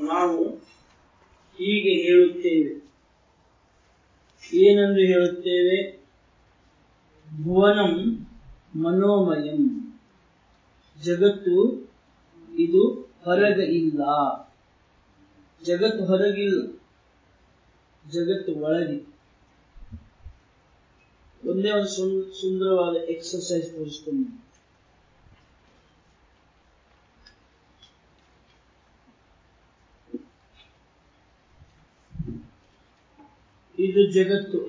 ನಾವು ಹೀಗೆ ಹೇಳುತ್ತೇವೆ. ಏನೆಂದು ಹೇಳುತ್ತೇವೆ? ಭುವನಂ ಮನೋಮಯಂ. ಜಗತ್ತು ಇದು ಹೊರಗ ಇಲ್ಲ ಜಗತ್ತು ಹೊರಗಿಲ್ಲ. ಜಗತ್ತು ಒಳಗೆ. ಒಂದೇ ಒಂದು ಸುಂದ್- ಸುಂದರವಾದ ಎಕ್ಸರ್ಸೈಸ್ ತೋರಿಸ್ತೀನಿ. ಇದು ಜಗತ್ತು.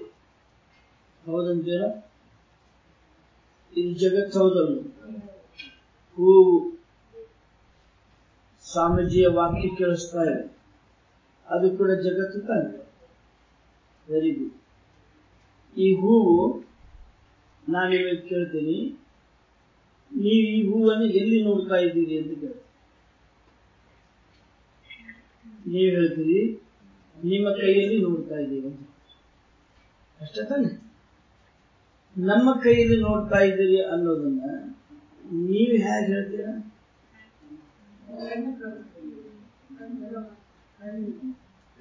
ಹೌದಂತೀರ? ಇದು ಜಗತ್ತು ಹೌದಲ್ಲ ಹೂವು ಸ್ವಾಮೀಜಿಯ ವಾಕ್ಯ ಕೇಳಿಸ್ತಾ ಇದೆ. ಅದು ಕೂಡ ಜಗತ್ತು ತಾನೆ. ವೆರಿ ಗುಡ್ ಈ ಹೂವು ನಾನು ನಿಮಗೆ ಕೇಳ್ತೀನಿ, ನೀವು ಈ ಹೂವನ್ನು ಎಲ್ಲಿ ನೋಡ್ತಾ ಇದ್ದೀರಿ ಅಂತ ಕೇಳಿ ನೀವು ಹೇಳ್ತೀರಿ, ನಿಮ್ಮ ಕೈಯಲ್ಲಿ ನೋಡ್ತಾ ಇದ್ದೀರಿ ಅಂತ. ಅಷ್ಟೇ ತಾನೆ. ನಮ್ಮ ಕೈಯಲ್ಲಿ ನೋಡ್ತಾ ಇದ್ದೀರಿ ಅನ್ನೋದನ್ನ ನೀವು ಹೇಗೆ ಹೇಳ್ತೀರಾ?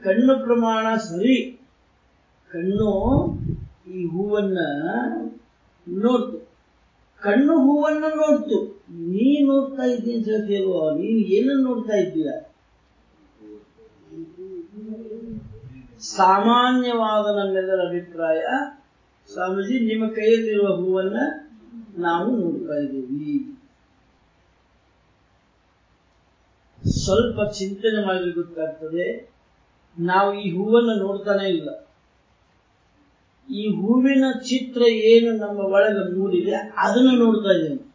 ಕಣ್ಣು ಪ್ರಮಾಣ ಸರಿ. ಕಣ್ಣು ಈ ಹೂವನ್ನ ನೋಡ್ತು. ಕಣ್ಣು ಹೂವನ್ನ ನೋಡ್ತು. ನೀ ನೋಡ್ತಾ ಇದ್ದೀನಿ ಅಂತ ಹೇಳ್ತೀಯಲ್ವ ನೀನು ಏನನ್ನ ನೋಡ್ತಾ ಇದ್ದೀಯ? ಸಾಮಾನ್ಯವಾದ ನನ್ನೆಲ್ಲರ ಅಭಿಪ್ರಾಯ, ಸ್ವಾಮೀಜಿ, ನಿಮ್ಮ ಕೈಯಲ್ಲಿರುವ ಹೂವನ್ನ ನಾವು ನೋಡ್ತಾ ಇದ್ದೀವಿ. ಸ್ವಲ್ಪ ಚಿಂತನೆ ಮಾಡಿ ಗೊತ್ತಾಗ್ತದೆ ನಾವು ಈ ಹೂವನ್ನು ನೋಡ್ತಾನೆ ಇಲ್ಲ. ಈ ಹೂವಿನ ಚಿತ್ರ ಏನು ನಮ್ಮ ಒಳಗೆ ಮೂಡಿದೆ, ಅದನ್ನು ನೋಡ್ತಾ ಇದ್ದೇನೆ.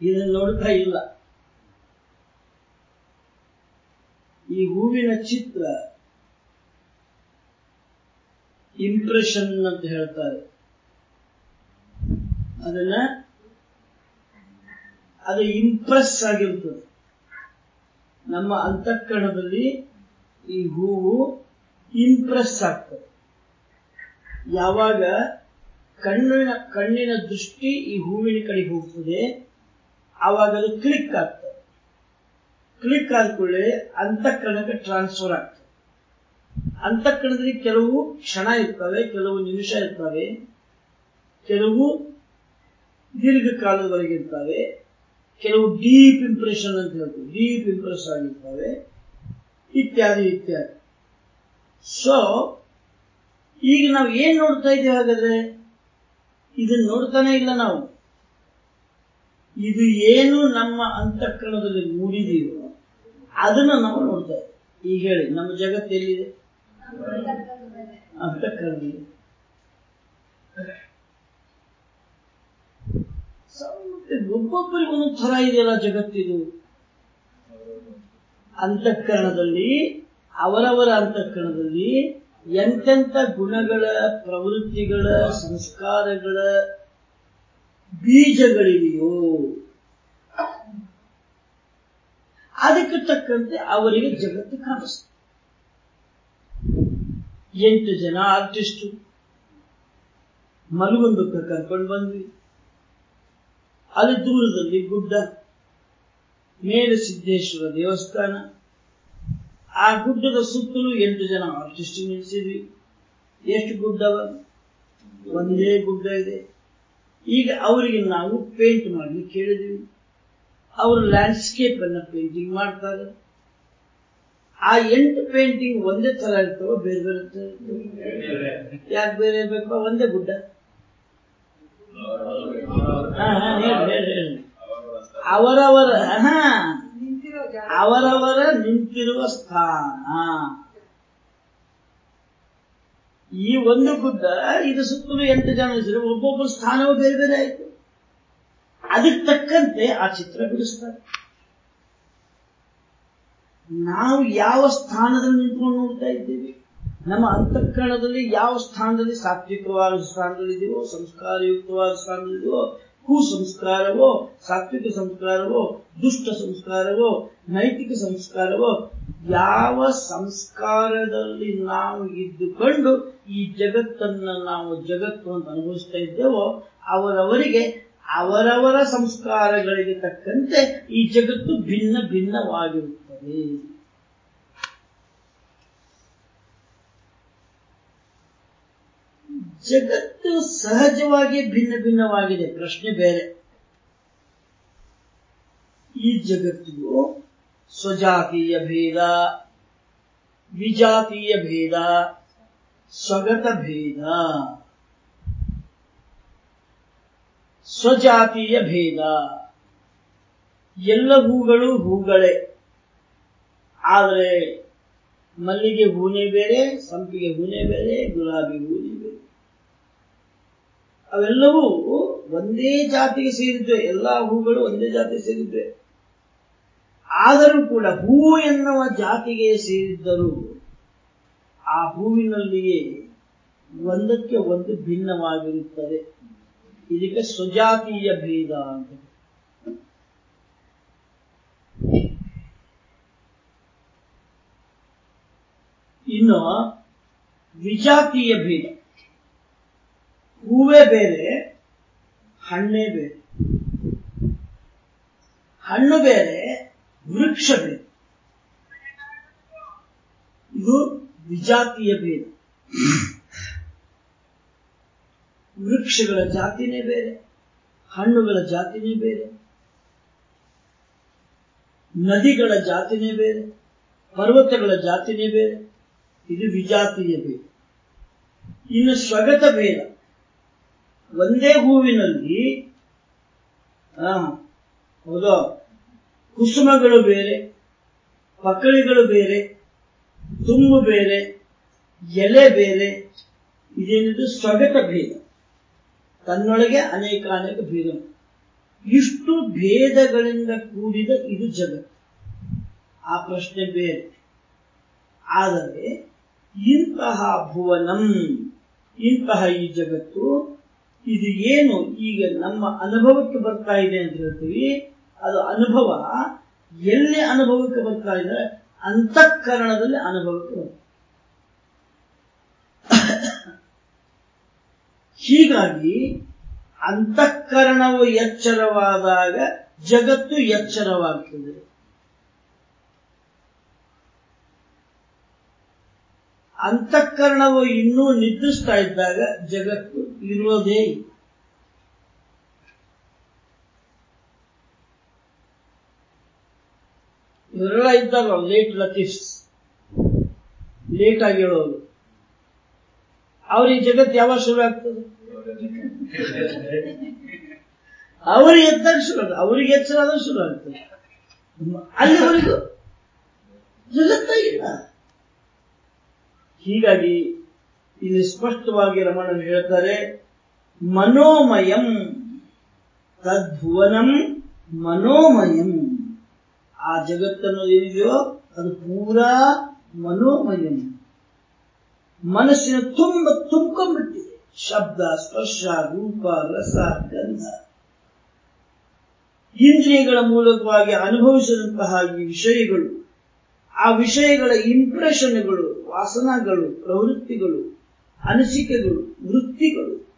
ಇದನ್ನು ನೋಡ್ತಾ ಇಲ್ಲ. ಈ ಹೂವಿನ ಚಿತ್ರ ಇಂಪ್ರೆಷನ್ ಅಂತ ಹೇಳ್ತಾರೆ. ಅದನ್ನ ಅದು ಇಂಪ್ರೆಸ್ ಆಗಿರ್ತದೆ. ನಮ್ಮ ಅಂತಃಕರಣದಲ್ಲಿ ಈ ಹೂವು ಇಂಪ್ರೆಸ್ ಆಗ್ತದೆ. ಯಾವಾಗ ಕಣ್ಣಿನ ಕಣ್ಣಿನ ದೃಷ್ಟಿ ಈ ಹೂವಿನ ಕಡೆ ಹೋಗ್ತದೆ, ಆವಾಗ ಅದು ಕ್ಲಿಕ್ ಆಗ್ತದೆ. ಕ್ಲಿಕ್ ಆದ್ಕೊಳ್ಳೆ ಅಂತಃಕರಣಕ್ಕೆ ಟ್ರಾನ್ಸ್ಫರ್ ಆಗ್ತದೆ. ಅಂತಃಕರಣದಲ್ಲಿ ಕೆಲವು ಕ್ಷಣ ಇರ್ತವೆ, ಕೆಲವು ನಿಮಿಷ ಇರ್ತವೆ, ಕೆಲವು ದೀರ್ಘಕಾಲದವರೆಗೆ ಇರ್ತವೆ, ಕೆಲವು ಡೀಪ್ ಇಂಪ್ರೆಷನ್ ಅಂತ ಹೇಳ್ತೀವಿ. ಡೀಪ್ ಇಂಪ್ರೆಸ್ ಆಗಿರ್ತವೆ, ಇತ್ಯಾದಿ ಇತ್ಯಾದಿ. ಸೊ ಈಗ ನಾವು ಏನ್ ನೋಡ್ತಾ ಇದ್ದೀವಿ ಹಾಗಾದ್ರೆ? ಇದನ್ನ ನೋಡ್ತಾನೆ ಇಲ್ಲ ನಾವು. ಇದು ಏನು ನಮ್ಮ ಅಂತಃಕರಣದಲ್ಲಿ ಮೂಡಿದೆಯೋ ಅದನ್ನ ನಾವು ನೋಡ್ತಾ ಇದ್ದೀವಿ. ಈಗ ಹೇಳಿ, ನಮ್ಮ ಜಗತ್ತು ಎಲ್ಲಿದೆ? ಮತ್ತೆ ಒಬ್ಬೊಬ್ಬರಿಗೆ ಒಂದೊಂದು ಥರ ಇದೆಯಲ್ಲ ಜಗತ್ತಿದು. ಅಂತಃಕರಣದಲ್ಲಿ, ಅವರವರ ಅಂತಃಕರಣದಲ್ಲಿ ಎಂತೆಂಥ ಗುಣಗಳ, ಪ್ರವೃತ್ತಿಗಳ, ಸಂಸ್ಕಾರಗಳ ಬೀಜಗಳಿವೆಯೋ. ಅದಕ್ಕೆ ತಕ್ಕಂತೆ ಅವರಿಗೆ ಜಗತ್ತು ಕಾಣಿಸ್ತದೆ ಎಂಟು ಜನ ಆರ್ಟಿಸ್ಟು ಮಲಗುಂದಕ್ಕೆ ಕರ್ಕೊಂಡು ಬಂದ್ವಿ. ಅಲ್ಲಿ ದೂರದಲ್ಲಿ ಗುಡ್ಡ, ಮೇಲೆ ಸಿದ್ದೇಶ್ವರ ದೇವಸ್ಥಾನ. ಆ ಗುಡ್ಡದ ಸುತ್ತಲೂ ಎಂಟು ಜನ ಆರ್ಟಿಸ್ಟ್ ನಿಲ್ಲಿಸಿದ್ವಿ ಎಷ್ಟು ಗುಡ್ಡವ ಒಂದೇ ಗುಡ್ಡ ಇದೆ. ಈಗ ಅವರಿಗೆ ನಾವು ಪೇಂಟ್ ಮಾಡಲಿಕ್ಕೆ ಹೇಳಿದ್ವಿ. ಅವರು ಲ್ಯಾಂಡ್ಸ್ಕೇಪ್ ಅನ್ನ ಪೇಂಟಿಂಗ್ ಮಾಡ್ತಾರೆ. ಆ ಎಂಟು ಪೇಂಟಿಂಗ್ ಒಂದೇ ತರ ಇರ್ತವ, ಬೇರೆ ಬೇರೆ ಯಾಕೆ ಬೇರೆ ಇರ್ಬೇಕು ಒಂದೇ ಗುಡ್ಡ. ಅವರವರ, ಹಾ. ಅವರವರ ನಿಂತಿರುವ ಸ್ಥಾನ. ಈ ಒಂದು ಗುಡ್ಡ, ಇದು ಸುತ್ತಲೂ ಎಂಟು ಜನ ಇದ್ರೆ ಒಬ್ಬೊಬ್ಬರ ಸ್ಥಾನವೂ ಬೇರೆ ಬೇರೆ ಆಯ್ತು. ಅದಕ್ಕೆ ತಕ್ಕಂತೆ ಆ ಚಿತ್ರ ಬಿಡಿಸ್ತಾರೆ. ನಾವು ಯಾವ ಸ್ಥಾನದಲ್ಲಿ ನಿಂತ್ಕೊಂಡು ನೋಡ್ತಾ ಇದ್ದೇವೆ? ನಮ್ಮ ಅಂತಃಕರಣದಲ್ಲಿ ಯಾವ ಸ್ಥಾನದಲ್ಲಿ ಸಾತ್ವಿಕವಾದ ಸ್ಥಾನದಲ್ಲಿದೆಯೋ ಸಂಸ್ಕಾರಯುಕ್ತವಾದ ಸ್ಥಾನದಲ್ಲಿದೆಯೋ ಕುಸಂಸ್ಕಾರವೋ, ಸಾತ್ವಿಕ ಸಂಸ್ಕಾರವೋ, ದುಷ್ಟ ಸಂಸ್ಕಾರವೋ, ನೈತಿಕ ಸಂಸ್ಕಾರವೋ, ಯಾವ ಸಂಸ್ಕಾರದಲ್ಲಿ ನಾವು ಇದ್ದುಕೊಂಡು ಈ ಜಗತ್ತನ್ನ ನಾವು ಜಗತ್ತು ಅಂತ ಅನುಭವಿಸ್ತಾ ಇದ್ದೇವೋ, ಅವರವರಿಗೆ, ಅವರವರ ಸಂಸ್ಕಾರಗಳಿಗೆ ತಕ್ಕಂತೆ ಈ ಜಗತ್ತು ಭಿನ್ನ me ಜಗತ್ತು ಸಹಜವಾಗಿ ಭಿನ್ನ ಭಿನ್ನವಾಗಿದೆ. ಪ್ರಶ್ನೆ ಬೇರೆ. ಈ ಜಗತ್ತು ಸ್ವಜಾತೀಯ ಭೇದ, ವಿಜಾತೀಯ ಭೇದ, ಸ್ವಗತ ಭೇದ. ಸ್ವಜಾತೀಯ ಭೇದ. ಎಲ್ಲ ಹೂಗಳು ಹೂಗಳೇ. ಆದರೆ ಮಲ್ಲಿಗೆ ಹೂನೇ ಬೇರೆ, ಸಂಪಿಗೆ ಹೂನೇ ಬೇರೆ, ಗುಲಾಬಿ ಹೂನೇ ಬೇರೆ. ಅವೆಲ್ಲವೂ ಒಂದೇ ಜಾತಿಗೆ ಸೇರಿದ್ವೆ. ಎಲ್ಲಾ ಹೂಗಳು ಒಂದೇ ಜಾತಿಗೆ ಸೇರಿದ್ವೆ. ಆದರೂ ಕೂಡ ಹೂ ಎನ್ನುವ ಜಾತಿಗೆ ಸೇರಿದ್ದರೂ ಆ ಹೂವಿನಲ್ಲಿಯೇ ಒಂದಕ್ಕೆ ಒಂದು ಭಿನ್ನವಾಗಿರುತ್ತದೆ. ಇದಕ್ಕೆ ಸ್ವಜಾತೀಯ ಭೇದ ಅಂತ ಇನ್ನು ವಿಜಾತೀಯ ಭೇದ. ಹೂವೇ ಬೇರೆ, ಹಣ್ಣೇ ಬೇರೆ. ಹಣ್ಣು ಬೇರೆ, ವೃಕ್ಷ ಬೇರೆ. ಇದು ವಿಜಾತೀಯ ಭೇದ. ವೃಕ್ಷಗಳ ಜಾತಿನೇ ಬೇರೆ, ಹಣ್ಣುಗಳ ಜಾತಿನೇ ಬೇರೆ. ನದಿಗಳ ಜಾತಿನೇ ಬೇರೆ, ಪರ್ವತಗಳ ಜಾತಿನೇ ಬೇರೆ. ಇದು ವಿಜಾತೀಯತೆ ಇನ್ನು ಸ್ವಗತ ಭೇದ. ಒಂದೇ ಹೂವಿನಲ್ಲಿ ಹೌದು ಹೌದಾ, ಕುಸುಮಗಳು ಬೇರೆ, ಪಕಳಿಗಳು ಬೇರೆ, ತುಂಬು ಬೇರೆ, ಎಲೆ ಬೇರೆ, ಇದೇನಿದು ಸ್ವಗತ ಭೇದ. ತನ್ನೊಳಗೆ ಅನೇಕ ಅನೇಕ ಭೇದ ಇಷ್ಟು ಭೇದಗಳಿಂದ ಕೂಡಿದ ಇದು ಜಗತ್ತು. ಆ ಪ್ರಶ್ನೆ ಬೇರೆ. ಆದರೆ ಇಂತಹ ಭುವನಂ, ಇಂತಹ ಈ ಜಗತ್ತು, ಇದು ಏನು? ಈಗ ನಮ್ಮ ಅನುಭವಕ್ಕೆ ಬರ್ತಾ ಇದೆ ಅಂತ ಹೇಳ್ತೀವಿ. ಅದು ಅನುಭವ. ಎಲ್ಲಿ ಅನುಭವಕ್ಕೆ ಬರ್ತಾ ಇದೆ? ಅಂತಃಕರಣದಲ್ಲಿ ಅನುಭವಕ್ಕೆ ಬರ್ತದೆ ಹೀಗಾಗಿ ಅಂತಃಕರಣವು ಎಚ್ಚರವಾದಾಗ ಜಗತ್ತು ಎಚ್ಚರವಾಗ್ತದೆ. ಅಂತಃಕರಣವು ಇನ್ನೂ ನಿದ್ರಿಸ್ತಾ ಇದ್ದಾಗ ಜಗತ್ತು ಇರೋದೇ. ಇವರೆಲ್ಲ ಇದ್ದಾರಲ್ಲ ಲೇಟ್ ಲತೀಫ್ಸ್ ಲೇಟ್ ಆಗಿ ಹೇಳೋದು. ಅವ್ರಿಗೆ ಜಗತ್ತು ಯಾವಾಗ ಶುರು ಆಗ್ತದೆ? ಅವ್ರಿಗೆ ಎದ್ದಾಗ ಶುರು ಆಗ್ತದೆ. ಅವ್ರಿಗೆ ಎಚ್ಚರ ಆದಾಗ ಶುರು ಆಗ್ತದೆ. ಅಲ್ಲಿವರೆಗೂ ಜಗತ್ತಾಗಿಲ್ಲ ಹೀಗಾಗಿ ಇಲ್ಲಿ ಸ್ಪಷ್ಟವಾಗಿ ರಮಣರು ಹೇಳ್ತಾರೆ, ಮನೋಮಯಂ ತದ್ಭುವನಂ ಮನೋಮಯಂ. ಆ ಜಗತ್ತನ್ನು ಏನಿದೆಯೋ ಅದು ಪೂರಾ ಮನೋಮಯಂ. ಮನಸ್ಸಿನ ತುಂಬ ತುಂಬಿಕೊಂಡ್ಬಿಟ್ಟಿದೆ. ಶಬ್ದ, ಸ್ಪರ್ಶ, ರೂಪ, ರಸ, ಗಂಧ. ಇಂದ್ರಿಯಗಳ ಮೂಲಕವಾಗಿ ಅನುಭವಿಸಿದಂತಹ ಈ ವಿಷಯಗಳು ಆ ವಿಷಯಗಳ ಇಂಪ್ರೆಷನ್ಗಳು ವಾಸನಗಳು, ಪ್ರವೃತ್ತಿಗಳು, ಅನಿಸಿಕೆಗಳು, ವೃತ್ತಿಗಳು.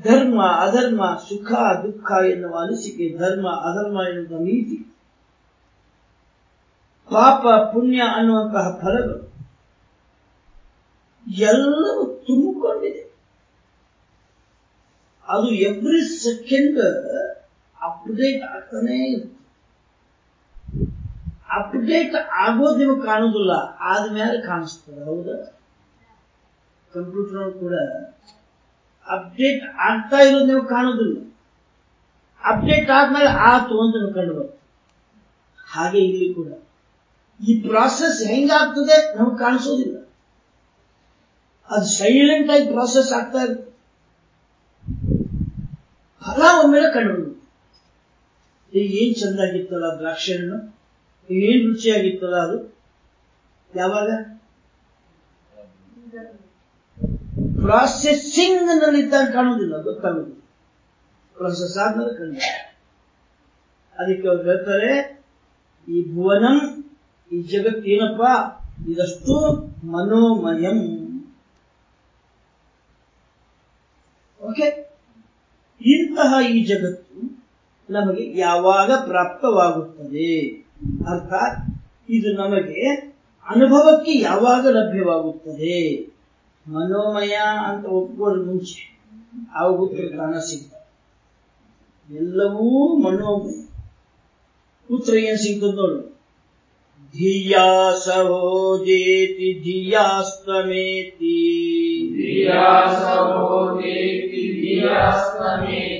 ಧರ್ಮ, ಅಧರ್ಮ, ಸುಖ, ದುಃಖ ಎನ್ನುವ ಅನಿಸಿಕೆ, ಧರ್ಮ, ಅಧರ್ಮ ಎನ್ನುವ ನೀತಿ. ಪಾಪ, ಪುಣ್ಯ ಅನ್ನುವಂತಹ ಫಲಗಳು. ಎಲ್ಲವೂ ತುಂಬಿಕೊಂಡಿದೆ. ಅದು ಎವ್ರಿ ಸೆಕೆಂಡ್ ಅಪ್ಡೇಟ್ ಆಗ್ತಾನೇ ಇರುತ್ತೆ. ಅಪ್ಡೇಟ್ ಆಗೋದು ನಿಮಗೆ ಕಾಣುದಿಲ್ಲ ಆದ್ಮೇಲೆ ಕಾಣಿಸ್ತದೆ, ಹೌದ? ಕಂಪ್ಯೂಟರ್ ಕೂಡ ಅಪ್ಡೇಟ್ ಆಗ್ತಾ ಇರೋದು ನೀವು ಕಾಣುದಿಲ್ಲ. ಅಪ್ಡೇಟ್ ಆದ್ಮೇಲೆ ಆತು ಅಂತ ನೀವು ಕಂಡು ಹಾಗೆ ಇಲ್ಲಿ ಕೂಡ. ಈ ಪ್ರಾಸೆಸ್ ಹೆಂಗಾಗ್ತದೆ ನಮಗೆ ಕಾಣಿಸೋದಿಲ್ಲ. ಅದು ಸೈಲೆಂಟ್ ಆಗಿ ಪ್ರಾಸೆಸ್ ಆಗ್ತಾ ಇರುತ್ತೆ. ಫಲ ಒಮ್ಮೆಲೆ ಕಂಡು ಏನ್ ಚಂದಾಗಿತ್ತಲ್ಲ ದ್ರಾಕ್ಷಿ ಏನ್ ರುಚಿಯಾಗಿತ್ತಲ್ಲ ಅದು? ಯಾವಾಗ? ಪ್ರಾಸೆಸಿಂಗ್ ನಲ್ಲಿದ್ದಾಗ ಕಾಣುವುದಿಲ್ಲ ಗೊತ್ತಾಗುದಿಲ್ಲ ಪ್ರೊಸೆಸ್ ಆದ್ಮೇಲೆ ಕಂಡ ಅದಕ್ಕೆ ಅವ್ರು ಹೇಳ್ತಾರೆ, ಈ ಭುವನಂ, ಈ ಜಗತ್ತೇನಪ್ಪ ಇದಷ್ಟು ಮನೋಮಯಂ. ಓಕೆ ಇಂತಹ ಈ ಜಗತ್ತು ನಮಗೆ ಯಾವಾಗ ಪ್ರಾಪ್ತವಾಗುತ್ತದೆ? ಅರ್ಥಾತ್ ಇದು ನಮಗೆ ಅನುಭವಕ್ಕೆ ಯಾವಾಗ ಲಭ್ಯವಾಗುತ್ತದೆ ಮನೋಮಯ ಅಂತ ಒಪ್ಪುವ ಮುಂಚೆ ಆವಾಗ ಉತ್ತರ ಕಾಣ ಸಿಗ್ತದೆ ಎಲ್ಲವೂ ಮನೋಮಯ ಉತ್ತರ ಏನು ಸಿಗ್ತದೆ ನೋಡು ಧಿಯಾ ಸಹೋದೇತಿ ಧಿಯಾಸ್ತಮೇತಿ ಧಿಯಾ ಸಹೋದೇತಿ ಧಿಯಾಸ್ತಮೇತಿ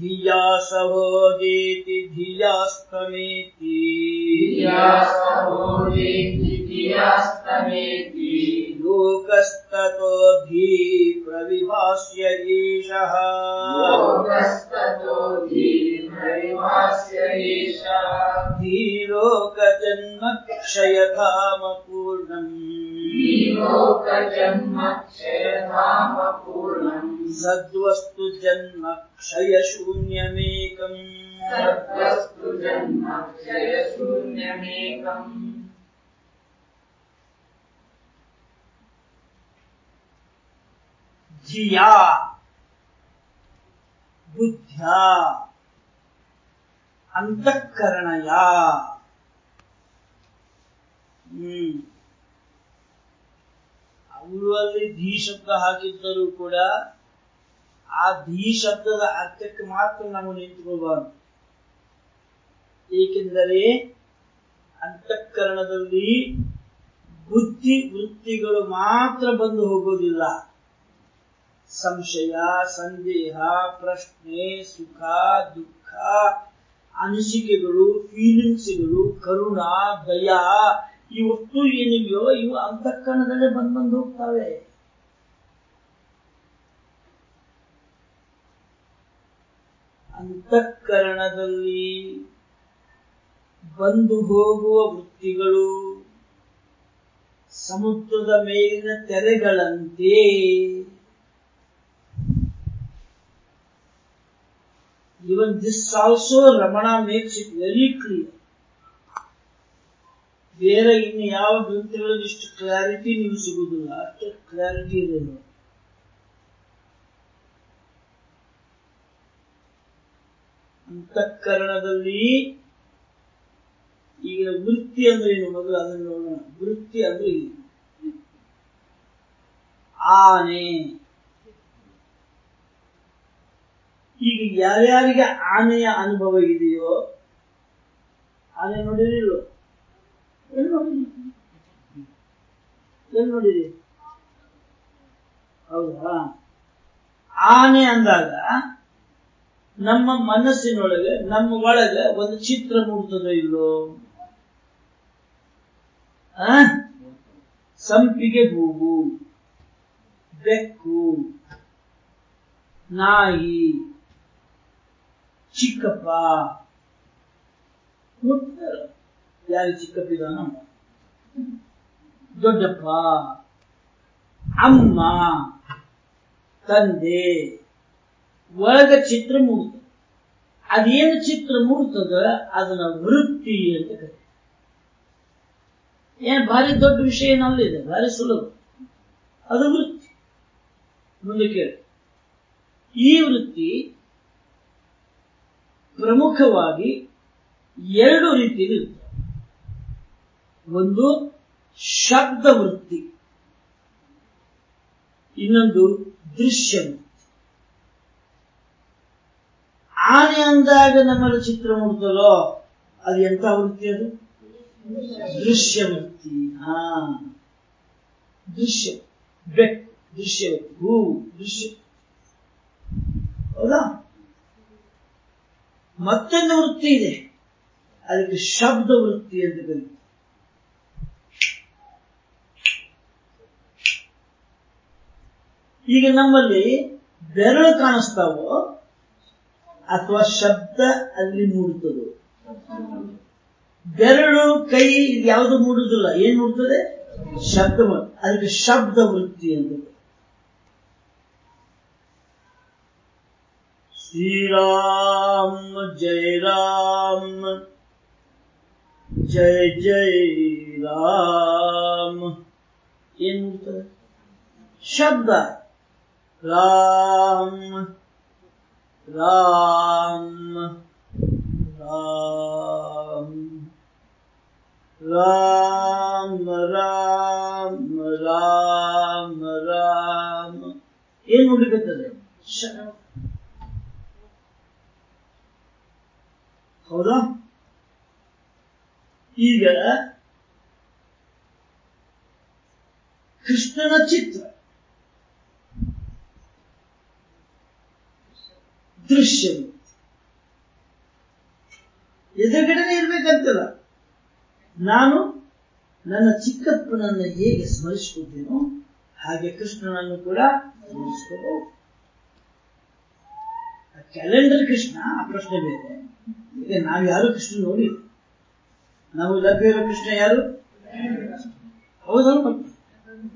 धियासवोदेति धियास्तमेति धियासवोदेति धियास्तमेति। लोकस्ततो धी प्रविभास्य ईशः लोकस्ततो धी प्रविभास्य ईशः धीरोकजन्मक्षयधामपूर्णम् सद्वस्तु जन्म क्षय शून्यमेकम् सद्वस्तु जन्म क्षय शून्यमेकम् जिया। बुद्ध्या। अंतःकरणया हम्म। ಅಲ್ಲಿ ಧೀ ಶಬ್ದ ಹಾಕಿದ್ದರೂ ಕೂಡ ಆ ಧೀ ಶಬ್ದದ ಅರ್ಥಕ್ಕೆ ಮಾತ್ರ ನಾವು ನಿಂತುಕೋಬಾರದು ಏಕೆಂದರೆ ಅಂತಃಕರಣದಲ್ಲಿ ಬುದ್ಧಿ ವೃತ್ತಿಗಳು ಮಾತ್ರ ಬಂದು ಹೋಗೋದಿಲ್ಲ. ಸಂಶಯ, ಸಂದೇಹ, ಪ್ರಶ್ನೆ, ಸುಖ, ದುಃಖ, ಅನಿಸಿಕೆಗಳು ಫೀಲಿಂಗ್ಸ್ಗಳು ಕರುಣ, ದಯಾ ಇವತ್ತು ಏನಿವೆಯೋ ಇವು ಅಂತಃಕರಣದಲ್ಲೇ ಬಂದ್ ಬಂದು ಹೋಗ್ತವೆ ಅಂತಃಕರಣದಲ್ಲಿ ಬಂದು ಹೋಗುವ ವೃತ್ತಿಗಳು ಸಮುದ್ರದ ಮೇಲಿನ ತೆರೆಗಳಂತೆ even this also Ramana makes it very clear. ಬೇರೆ ಇನ್ನು ಯಾವ ಗ್ರಂಥಗಳಲ್ಲಿ ಇಷ್ಟು ಕ್ಲಾರಿಟಿ ನೀವು ಸಿಗುವುದಿಲ್ಲ ಅಷ್ಟು ಕ್ಲಾರಿಟಿ ನೋಡಿ. ಅಂತಃಕರಣದಲ್ಲಿ ಈಗ ವೃತ್ತಿ ಅಂದ್ರೆ ಏನು? ಮೊದಲು ಅದನ್ನು ನೋಡೋಣ. ವೃತ್ತಿ ಅಂದ್ರೆ ಆನೆ. ಈಗ ಯಾರ್ಯಾರಿಗೆ ಆನೆಯ ಅನುಭವ ಇದೆಯೋ, ಆನೆ ನೋಡಿರಿಲ್ಲೋ ನೋಡಿರಿ ಹೌದಾ? ಆನೆ ಅಂದಾಗ ನಮ್ಮ ಮನಸ್ಸಿನೊಳಗೆ, ನಮ್ಮ ಒಳಗೆ ಒಂದು ಚಿತ್ರ ಮೂಡ್ತದೆ ಇಲ್ಲೋ? ಸಂಪಿಗೆ ಹೂವು, ಬೆಕ್ಕು, ನಾಯಿ, ಚಿಕ್ಕಪ್ಪ. ಮುಟ್ತಾರೆ ಯಾರಿಗೆ ಚಿಕ್ಕಪ್ಪಿದಾನ ದೊಡ್ಡಪ್ಪ, ಅಮ್ಮ, ತಂದೆ. ಒಳಗ ಚಿತ್ರ ಮೂಡ್ತದೆ ಅದೇನು ಚಿತ್ರ ಮೂಡ್ತದ ಅದನ್ನ ವೃತ್ತಿ ಅಂತ ಕರೀತಾರೆ. ಏನ್ ಭಾರಿ ದೊಡ್ಡ ವಿಷಯ ಏನಲ್ಲಿದೆ ಭಾರಿ ಸುಲಭ. ಅದು ವೃತ್ತಿ. ಮುಂದೆ ಕೇಳಿ. ಈ ವೃತ್ತಿ ಪ್ರಮುಖವಾಗಿ ಎರಡು ರೀತಿಯಲ್ಲಿ ಒಂದು ಶಬ್ದ ವೃತ್ತಿ ಇನ್ನೊಂದು ದೃಶ್ಯ ಆನೆ ಅಂದಾಗ ನಮ್ಮಲ್ಲಿ ಚಿತ್ರ ಮೂಡ್ತಲೋ ಅದು ಎಂತ ವೃತ್ತಿ ಅದು? ದೃಶ್ಯ ವೃತ್ತಿ ಹಾ. ದೃಶ್ಯ. ಬೆಕ್ ದೃಶ್ಯ ಹೂ, ದೃಶ್ಯ. ಹೌದಾ? ಮತ್ತೊಂದು ವೃತ್ತಿ ಇದೆ. ಅದಕ್ಕೆ ಶಬ್ದ ವೃತ್ತಿ ಅಂತ ಕರೀತಾರೆ. ಈಗ ನಮ್ಮಲ್ಲಿ ಬೆರಳು ಕಾಣಿಸ್ತಾವೋ ಅಥವಾ ಶಬ್ದ ಅಲ್ಲಿ ಮೂಡುತ್ತದೆ? ಬೆರಳು, ಕೈ, ಇದು ಯಾವುದು ಮೂಡುವುದಿಲ್ಲ. ಏನ್ ಮೂಡುತ್ತದೆ? ಶಬ್ದ ಅದಕ್ಕೆ ಶಬ್ದ ವೃತ್ತಿ ಅಂತ ಶ್ರೀರಾಮ, ಜಯ ರಾಮ, ಜಯ ಜಯ ರಾಮ. ಏನ್ ಮೂಡ್ತದೆ ಶಬ್ದ. ರಾಮ್ ರಾಮ್ ರಾಮ್ ರಾಮ ರಾಮ ರಾಮ ರಾಮ ಏನ್ ನೋಡ್ಲಿಕ್ಕತ್ತದೆ ಶ- ಹೌದಾ ಈಗ ಕೃಷ್ಣನ ಚಿತ್ರ ದೃಶ್ಯ. ಎದುರುಗಡೆನೆ ಇರ್ಬೇಕಂತಲ್ಲ. ನಾನು ನನ್ನ ಚಿಕ್ಕಪ್ಪನನ್ನು ಹೇಗೆ ಸ್ಮರಿಸಿಕೊಂಡೇನೋ ಹಾಗೆ ಕೃಷ್ಣನನ್ನು ಕೂಡ ಸ್ಮರಿಸ್ಕೋಬಹುದು ಕ್ಯಾಲೆಂಡರ್ ಕೃಷ್ಣ, ಆ ಪ್ರಶ್ನೆ ಬೇರೆ. ಈಗ ನಾವು ಯಾರು ಕೃಷ್ಣ ನೋಡಿ? ನಾವು ಲಭ್ಯ ಇರೋ ಕೃಷ್ಣ ಯಾರು? ಮತ್ತೆ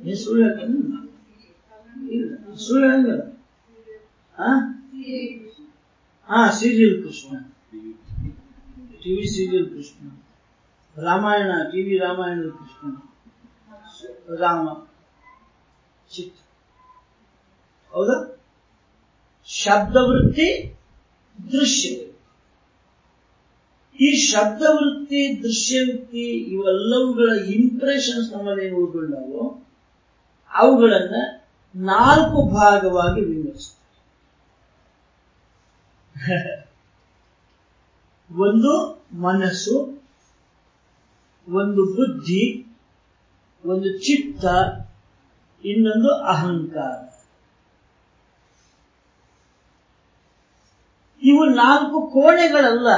ನೀ ಸುಳ್ಳು ಹೇಳ್ತಾನೆ ಇಲ್ಲ. ಸುಳ್ಳು ಹೇಳಂಗಿಲ್ಲ ಹಾ serial Krishna. TV serial Krishna. Ramayana TV ರಾಮಾಯಣದ ಕೃಷ್ಣ. ರಾಮ. ಚಿತ್. ಹೌದಾ? ಶಬ್ದವೃತ್ತಿ ದೃಶ್ಯ. ಈ ಶಬ್ದ ವೃತ್ತಿ ದೃಶ್ಯ ವೃತ್ತಿ ಇವೆಲ್ಲವುಗಳ ಇಂಪ್ರೆಷನ್ಸ್ ನಮ್ಮಲ್ಲಿ ಉಳ್ಕೊಂಡವು ಅವುಗಳನ್ನ ನಾಲ್ಕು ಭಾಗವಾಗಿ ಒಂದು ಮನಸ್ಸು, ಒಂದು ಬುದ್ಧಿ, ಒಂದು ಚಿತ್ತ, ಇನ್ನೊಂದು ಅಹಂಕಾರ. ಇವು ನಾಲ್ಕು ಕೋಣೆಗಳಲ್ಲ,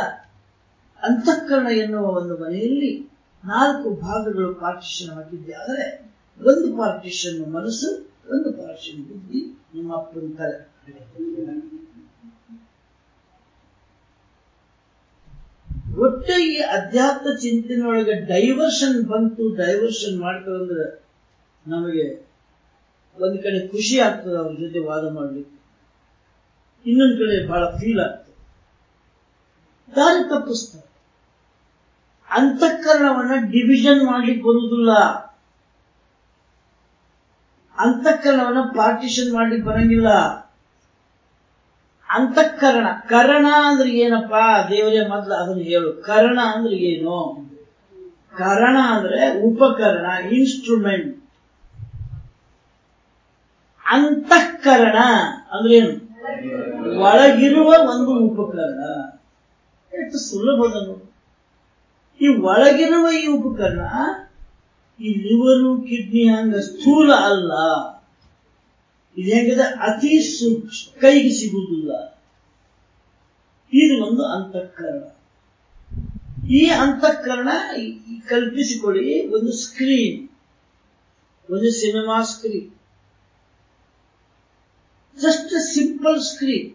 ಅಂತಃಕರಣ ಎನ್ನುವ ಒಂದು ಮನೆಯಲ್ಲಿ ನಾಲ್ಕು ಭಾಗಗಳು ಪಾರ್ಟಿಷನ್ ಹಾಕಿದ್ದೆ. ಆದರೆ ಒಂದು ಪಾರ್ಟಿಷನ್ ಮನಸ್ಸು, ಒಂದು ಪಾರ್ಟಿಷನ್ ಬುದ್ಧಿ, ನಿಮ್ಮ ಅಪ್ಪನ ತಲೆ. ಒಟ್ಟು ಈ ಅಧ್ಯಾತ್ಮ ಚಿಂತನೆಯೊಳಗೆ ಡೈವರ್ಷನ್ ಬಂತು ಡೈವರ್ಷನ್ ಮಾಡ್ತಾರಂದ್ರೆ ನಮಗೆ ಒಂದ್ ಕಡೆ ಖುಷಿ ಆಗ್ತದೆ ಅವ್ರ ಜೊತೆ ವಾದ ಮಾಡ್ಲಿಕ್ಕೆ. ಇನ್ನೊಂದ್ ಕಡೆ ಬಹಳ ಫೀಲ್ ಆಗ್ತದೆ. ದಾರಿ ತಪ್ಪಿಸ್ತಾರೆ. ಅಂತಃಕರಣವನ್ನ ಡಿವಿಷನ್ ಮಾಡ್ಲಿಕ್ಕೆ ಬರುವುದಿಲ್ಲ ಅಂತಃಕರಣವನ್ನ ಪಾರ್ಟಿಷನ್ ಮಾಡ್ಲಿಕ್ಕೆ ಬರಂಗಿಲ್ಲ. ಅಂತಃಕರಣ. ಕರಣ ಅಂದ್ರೆ ಏನಪ್ಪಾ? ದೇವರೇ ಮೊದಲು ಅದನ್ನು ಹೇಳು. ಕರಣ ಅಂದ್ರೆ ಏನು? ಕರಣ ಅಂದ್ರೆ ಉಪಕರಣ ಇನ್ಸ್ಟ್ರೂಮೆಂಟ್ ಅಂತಃಕರಣ ಅಂದ್ರೆ ಏನು? ಒಳಗಿರುವ ಒಂದು ಉಪಕರಣ. ಎಷ್ಟು ಸುಲಭದ ಈ ಒಳಗಿರುವ ಈ ಉಪಕರಣ ಈ ಲಿವರು ಕಿಡ್ನಿ ಅಂದ್ರೆ ಸ್ಥೂಲ ಅಲ್ಲ. ಇದು ಅತಿ ಸೂಕ್ಷ್ಮ ಕೈಗೆ ಸಿಗುವುದಿಲ್ಲ ಇದು ಒಂದು ಅಂತಃಕರಣ. ಈ ಅಂತಃಕರಣ ಕಲ್ಪಿಸಿಕೊಳ್ಳಿ ಒಂದು ಸ್ಕ್ರೀನ್ ಒಂದು cinema screen just simple screen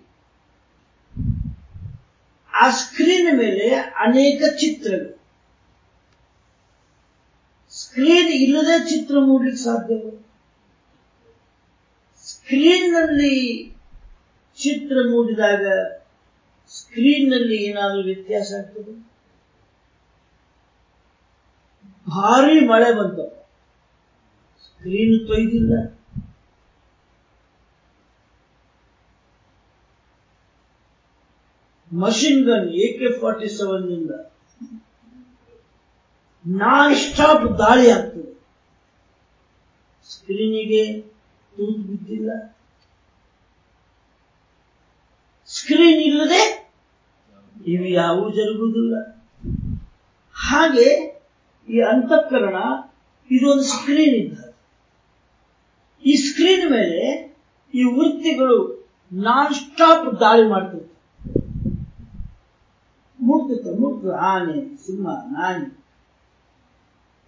ಆ ಸ್ಕ್ರೀನ್ ಮೇಲೆ ಅನೇಕ ಚಿತ್ರಗಳು. ಸ್ಕ್ರೀನ್ ಇಲ್ಲದೆ ಚಿತ್ರ ಮೂಡ್ಲಿಕ್ಕೆ ಸಾಧ್ಯವ? ಸ್ಕ್ರೀನ್ನಲ್ಲಿ ಚಿತ್ರ ಮೂಡಿದಾಗ ಸ್ಕ್ರೀನ್ನಲ್ಲಿ ಏನಾದರೂ ವ್ಯತ್ಯಾಸ ಆಗ್ತದೆ? ಭಾರಿ ಮಳೆ ಬಂತು. Screen ತೊಯ್ದಿಲ್ಲ. Machine gun A K forty ಸೆವೆನ್ನಿಂದ non stop ದಾಳಿ ಆಗ್ತದೆ. ಸ್ಕ್ರೀನಿಗೆ ತೂತು ಬಿದ್ದಿಲ್ಲ. ಸ್ಕ್ರೀನ್ ಇಲ್ಲದೆ ಇವು ಯಾವುವು ಜರುಗುವುದಿಲ್ಲ. ಹಾಗೆ ಈ ಅಂತಃಕರಣ ಇದೊಂದು ಸ್ಕ್ರೀನ್ ಇದ್ದ. ಈ ಸ್ಕ್ರೀನ್ ಮೇಲೆ ಈ ವೃತ್ತಿಗಳು ನಾನ್ ಸ್ಟಾಪ್ ದಾಳಿ ಮಾಡ್ತಿತ್ತು ಮುಗ್ದಿತ್ತು ಮುಗ್ದು ಆನೆ, ಸಿಂಹ, ನಾಯಿ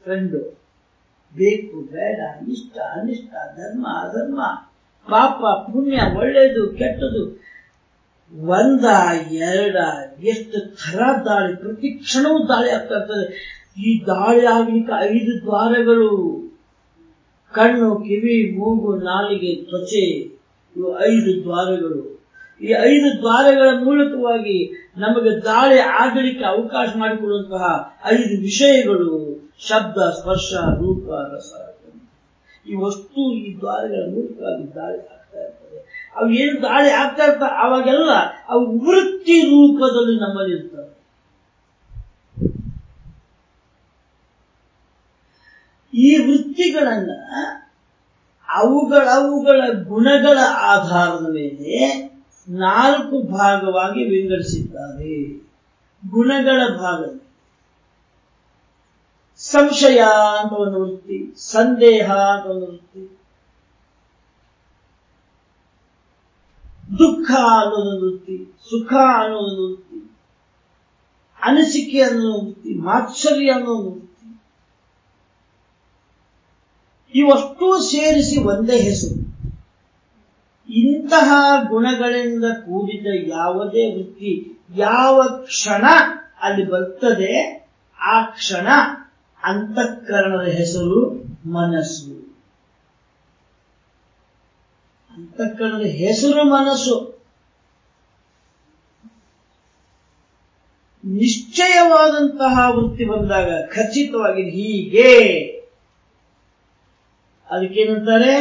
ಫ್ರೆಂಡು ಬೇಕು, ಬೇಡ ಇಷ್ಟ ಅನಿಷ್ಟ, ಧರ್ಮ, ಅಧರ್ಮ. ಪಾಪ, ಪುಣ್ಯ, ಒಳ್ಳೇದು, ಕೆಟ್ಟದು. ಒಂದ, ಎರಡ, ಎಷ್ಟು ಥರ ದಾಳಿ, ಪ್ರತಿ ಕ್ಷಣವೂ ದಾಳಿ ಆಗ್ತಾ ಇರ್ತದೆ. ಈ ದಾಳಿ ಆಗ್ಲಿಕ್ಕೆ ಐದು ದ್ವಾರಗಳು, ಕಣ್ಣು, ಕಿವಿ, ಮೂಗು, ನಾಲಿಗೆ, ತ್ವಚೆ, ಇವು ಐದು ದ್ವಾರಗಳು. ಈ ಐದು ದ್ವಾರಗಳ ಮೂಲಕವಾಗಿ ನಮಗೆ ದಾಳಿ ಆಗಲಿಕ್ಕೆ ಅವಕಾಶ ಮಾಡಿಕೊಡುವಂತಹ ಐದು ವಿಷಯಗಳು. ಶಬ್ದ, ಸ್ಪರ್ಶ, ರೂಪ, ರಸ ಈ ವಸ್ತು, ಈ ದ್ವಾರಗಳ ಮೂಲಕವಾಗಿ ದಾಳಿ ಆಗ್ತಾ ಇರ್ತದೆ. ಅವು ಏನು ದಾಳಿ ಆಗ್ತಾ ಇರ್ತಾರೆ ಅವಾಗೆಲ್ಲ ಅವು ವೃತ್ತಿ ರೂಪದಲ್ಲಿ ನಮ್ಮಲ್ಲಿ ಇರ್ತವೆ. ಈ ವೃತ್ತಿಗಳನ್ನ ಅವುಗಳ ಅವುಗಳ ಗುಣಗಳ ಆಧಾರದ ಮೇಲೆ ನಾಲ್ಕು ಭಾಗವಾಗಿ ವಿಂಗಡಿಸಿದ್ದಾರೆ. ಗುಣಗಳ ಭಾಗ ಸಂಶಯ ಅಂತ ಒಂದು ವೃತ್ತಿ ಸಂದೇಹ ಅಂತ ಒಂದು ವೃತ್ತಿ ದುಃಖ ಅನ್ನೋದೊಂದು ವೃತ್ತಿ ಸುಖ ಅನ್ನೋದೊಂದು ವೃತ್ತಿ ಅನಿಸಿಕೆ ಅನ್ನೋ ವೃತ್ತಿ ಮಾತ್ಸರ್ಯ ಅನ್ನೋ ವೃತ್ತಿ ಇವಷ್ಟೂ ಸೇರಿಸಿ ಒಂದೇ ಹೆಸರು. ಇಂತಹ ಗುಣಗಳಿಂದ ಕೂಡಿದ ಯಾವುದೇ ವೃತ್ತಿ ಯಾವ ಕ್ಷಣ ಅಲ್ಲಿ ಬರ್ತದೆ, ಆ ಕ್ಷಣ ಅಂತಃಕರಣದ ಹೆಸರು ಮನಸ್ಸು. ಅಂತಃಕರಣದ ಹೆಸರು ಮನಸ್ಸು. ನಿಶ್ಚಯವಾದಂತಹ ವೃತ್ತಿ ಬಂದಾಗ ಖಚಿತವಾಗಿ ಹೀಗೆ. ಅದಕ್ಕೇನಂತಾರೆ?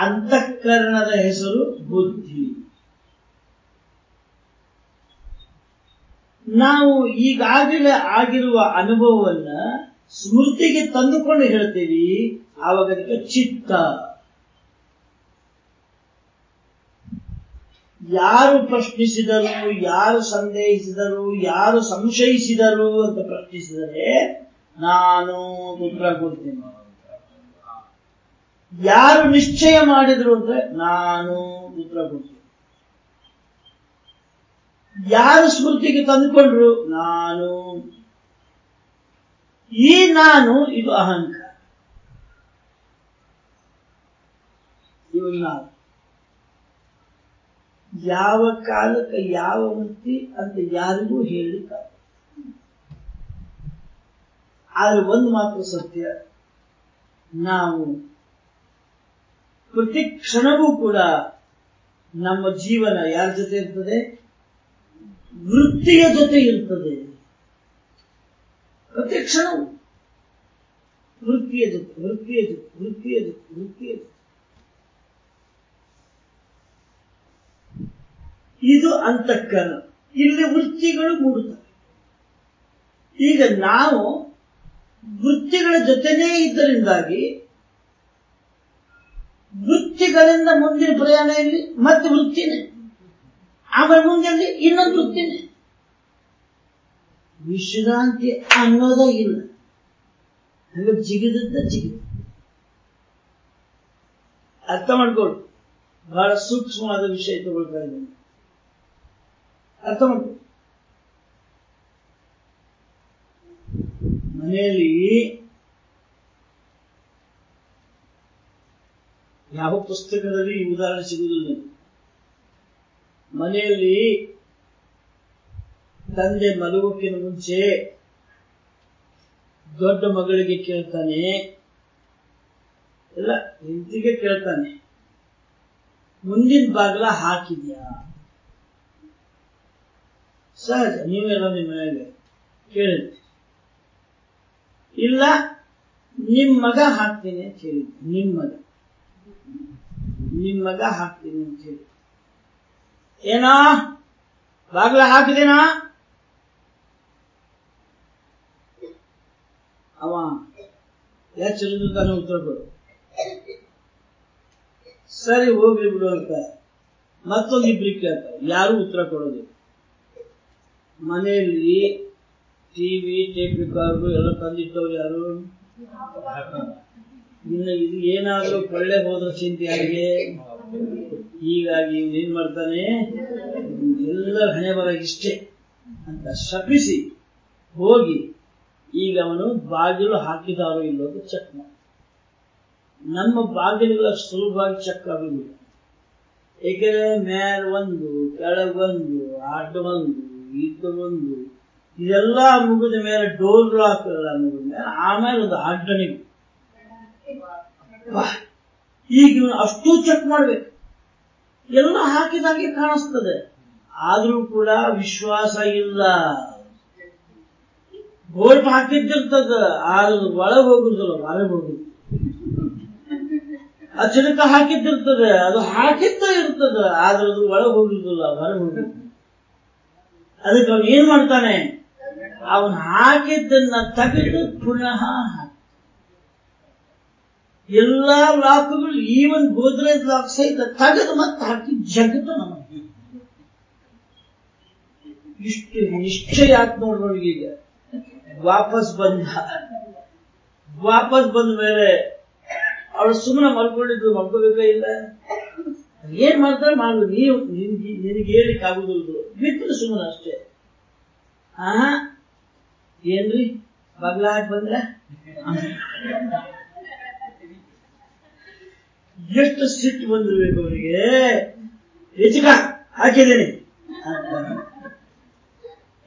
ಅಂತಃಕರಣದ ಹೆಸರು ಬುದ್ಧಿ. ನಾವು ಈಗಾಗಲೇ ಆಗಿರುವ ಅನುಭವವನ್ನ ಸ್ಮೃತಿಗೆ ತಂದುಕೊಂಡು ಹೇಳ್ತೀವಿ. ಆವಾಗ ಅದಕ್ಕೆ ಚಿತ್ತ. ಯಾರು ಪ್ರಶ್ನಿಸಿದರು, ಯಾರು ಸಂದೇಹಿಸಿದರು, ಯಾರು ಸಂಶಯಿಸಿದರು ಅಂತ ಪ್ರಶ್ನಿಸಿದರೆ ನಾನು ಉತ್ತರ ಕೊಡ್ತೀನಿ. ಯಾರು ನಿಶ್ಚಯ ಮಾಡಿದ್ರು ಅಂದ್ರೆ ನಾನು ಉತ್ತರ ಕೊಡ್ತೀನಿ. ಯಾರು ಸ್ಮೃತಿಗೆ ತಂದುಕೊಂಡ್ರು? ನಾನು. ಈ ನಾನು, ಇದು ಅಹಂಕಾರ. ಇವು ನಾನು. ಯಾವ ಕಾಲಕ್ಕೆ ಯಾವ ವೃತ್ತಿ ಅಂತ ಯಾರಿಗೂ ಹೇಳಿಕ ಆದ್ರೆ ಒಂದು ಮಾತ್ರ ಸತ್ಯ, ನಾವು ಪ್ರತಿ ಕ್ಷಣವೂ ಕೂಡ ನಮ್ಮ ಜೀವನ ಯಾರ ಜೊತೆ ಇರ್ತದೆ? ವೃತ್ತಿಯ ಜೊತೆ ಇರ್ತದೆ. ಪ್ರತಿ ಕ್ಷಣವು ವೃತ್ತಿಯ ಜೊತೆ ವೃತ್ತಿಯ ಜೊತೆ ವೃತ್ತಿಯ ಜೊತೆ, ವೃತ್ತಿಯ ಇದು ಅಂತಃಕರಣ. ಇಲ್ಲಿ ವೃತ್ತಿಗಳು ಮೂಡುತ್ತವೆ. ಈಗ ನಾವು ವೃತ್ತಿಗಳ ಜೊತೆನೇ ಇದ್ದರಿಂದಾಗಿ ವೃತ್ತಿಗಳಿಂದ ಮುಂದಿನ ಪ್ರಯಾಣ ಇಲ್ಲಿ ಮತ್ತೆ ವೃತ್ತಿನೇ. ಆಮೇಲೆ ಮುಂದೆ ಇನ್ನೊಂದು ವೃತ್ತಿನೇ. ವಿಶ್ರಾಂತಿ ಅನ್ನೋದೇ ಇಲ್ಲ. ಹಂಗ ಜಿಗಿದದ್ದ ಜಿಗಿದ. ಅರ್ಥ ಮಾಡ್ಕೊಳ್ಳಿ. ಬಹಳ ಸೂಕ್ಷ್ಮವಾದ ವಿಷಯ ತಗೊಳ್ತಾ ಇದ್ದೀನಿ. ಅರ್ಥ ಮಾಡ್ಕೊಳ್ಳಿ. ಮನೆಯಲ್ಲಿ ಯಾವ ಪುಸ್ತಕದಲ್ಲಿ ಈ ಉದಾಹರಣೆ ಸಿಗುವುದಿಲ್ಲ? ಮನೆಯಲ್ಲಿ ತಂದೆ ಮಲಗೋಕ್ಕಿಂತ ಮುಂಚೆ ದೊಡ್ಡ ಮಗಳಿಗೆ ಕೇಳ್ತಾನೆ. ಎಲ್ಲ ಹೆಂಡತಿಗೆ ಕೇಳ್ತಾನೆ. ಮುಂದಿನ ಬಾಗ್ಲ ಹಾಕಿದ್ಯಾ? ಸಹಜ, ನೀವೆಲ್ಲ ನಿಮ್ಮ ಮನೆಯಲ್ಲಿ ಕೇಳಿದ್ರಿ. ಇಲ್ಲ, ನಿಮ್ ಮಗ ಹಾಕ್ತೀನಿ ಅಂತ ಹೇಳಿದ್ದೆ. ನಿಮ್ ಮಗ. ನಿಮ್ ಮಗ ಹಾಕ್ತೀನಿ ಅಂತ ಹೇಳಿ ಏನೋ? ಬಾಗ್ಲ ಹಾಕಿದೇನಾ? ಅವ ಎಚ್ಚರಿದ್ದು ತಾನೇ ಉತ್ತರ ಕೊಡು. ಸರಿ ಹೋಗ್ಲಿ ಬಿಡು ಅಂತ. ಮತ್ತೊಂದಿಬ್ರಿಗೆ ಕೇಳ್ತಾರೆ ಯಾರು ಉತ್ತರ ಕೊಡೋದಿಲ್ಲ ಮನೆಯಲ್ಲಿ ಟಿವಿ ಟೇಪ್ ರೆಕಾರ್ಡು ಎಲ್ಲ ತಂದಿಟ್ಟವ್ರು ಯಾರು? ಇನ್ನು ಇದು ಏನಾದ್ರೂ ಕೊಳ್ಳೆ ಹೋದ್ರ ಚಿಂತೆ ಯಾರಿಗೆ? ಹೀಗಾಗಿ ಏನ್ ಮಾಡ್ತಾನೆ? ಎಲ್ಲ ಹಣೆ ಬರ ಅಂತ ಶಪಿಸಿ ಹೋಗಿ ಈಗ ಅವನು ಬಾಗಿಲು ಹಾಕಿದಾರೋ ಇಲ್ಲೋ ಅಂತ ಚೆಕ್ ಮಾಡಿ ನಮ್ಮ ಬಾಗಿಲುಗಳ ಸುಲಭವಾಗಿ ಚೆಕ್ ಆಗುದಿಲ್ಲ ಏಕೆಂದ್ರೆ ಮೇಲ್ ಒಂದು ಕೆಳಗೊಂದು ಅಡ್ಡ ಒಂದು ಇದ್ದ ಒಂದು ಇದೆಲ್ಲ ಮುಗಿದ ಮೇಲೆ ಡೋರ್ ಲಾಕ್ ಎಲ್ಲ ಮುಗಿದ ಮೇಲೆ ಆಮೇಲೆ ಒಂದು ಅಡ್ಡಣಿಗೆ ಈಗ ಇವನು ಅಷ್ಟು ಚೆಕ್ ಮಾಡ್ಬೇಕು. ಎಲ್ಲ ಹಾಕಿದಾಗೆ ಕಾಣಿಸ್ತದೆ. ಆದ್ರೂ ಕೂಡ ವಿಶ್ವಾಸ ಇಲ್ಲ. ಗೋಲ್ಡ್ ಹಾಕಿದ್ದಿರ್ತದ, ಆದ್ರೂ ಒಳಗೆ ಹೋಗುದಿಲ್ಲ, ಹೊರಗೆ ಹೋಗುದು. ಅಚನಕ ಹಾಕಿದ್ದಿರ್ತದೆ, ಅದು ಹಾಕಿದ್ದ ಇರ್ತದ, ಆದ್ರೆ ಅದು ಒಳಗೆ ಹೋಗುದಿಲ್ಲ, ಹೊರಗೆ ಹೋಗುದು. ಅದಕ್ಕೆ ಅವನು ಏನ್ ಮಾಡ್ತಾನೆ? ಅವನು ಹಾಕಿದ್ದನ್ನ ತೆಗೆದು ಪುನಃ ಎಲ್ಲಾ ಲಾಕ್ಗಳು ಈವನ್ ಗೋದ್ರೇಜ್ ಲಾಕ್ ಸಹಿತ ತೆಗೆದು ಮತ್ತೆ ಹಾಕಿ ಜಗತ್ತು ನಮಗೆ ಇಷ್ಟು ನಿಶ್ಚಯ ಆತ್ ನೋಡ್ರಿ ಈಗ. ವಾಪಸ್ ಬಂದ. ವಾಪಸ್ ಬಂದ ಮೇಲೆ ಅವಳು ಸುಮ್ಮನೆ ಮಲ್ಕೊಂಡಿದ್ರು ಮಲ್ಕೋಬೇಕೇ ಇಲ್ಲ? ಏನ್ ಮಾಡ್ತಾರೆ ಮಾಡುದು ನೀವು, ನಿನ್ಗೆ, ನಿನಗೆ ಹೇಳಿಕ್ ಆಗುದಿಲ್ಲ ಬಿತ್ತು ಸುಮ್ಮನೆ ಅಷ್ಟೇ. ಆ? ಏನ್ರಿ? ಬಗ್ಲಾಕ್ ಬಂದ್ರ? ಎಷ್ಟು ಸಿಟ್ಟು ಬಂದಿರ್ಬೇಕು ಅವರಿಗೆ ಹೆಚ್ಚಿಗ ಹಾಕಿದ್ದೀನಿ.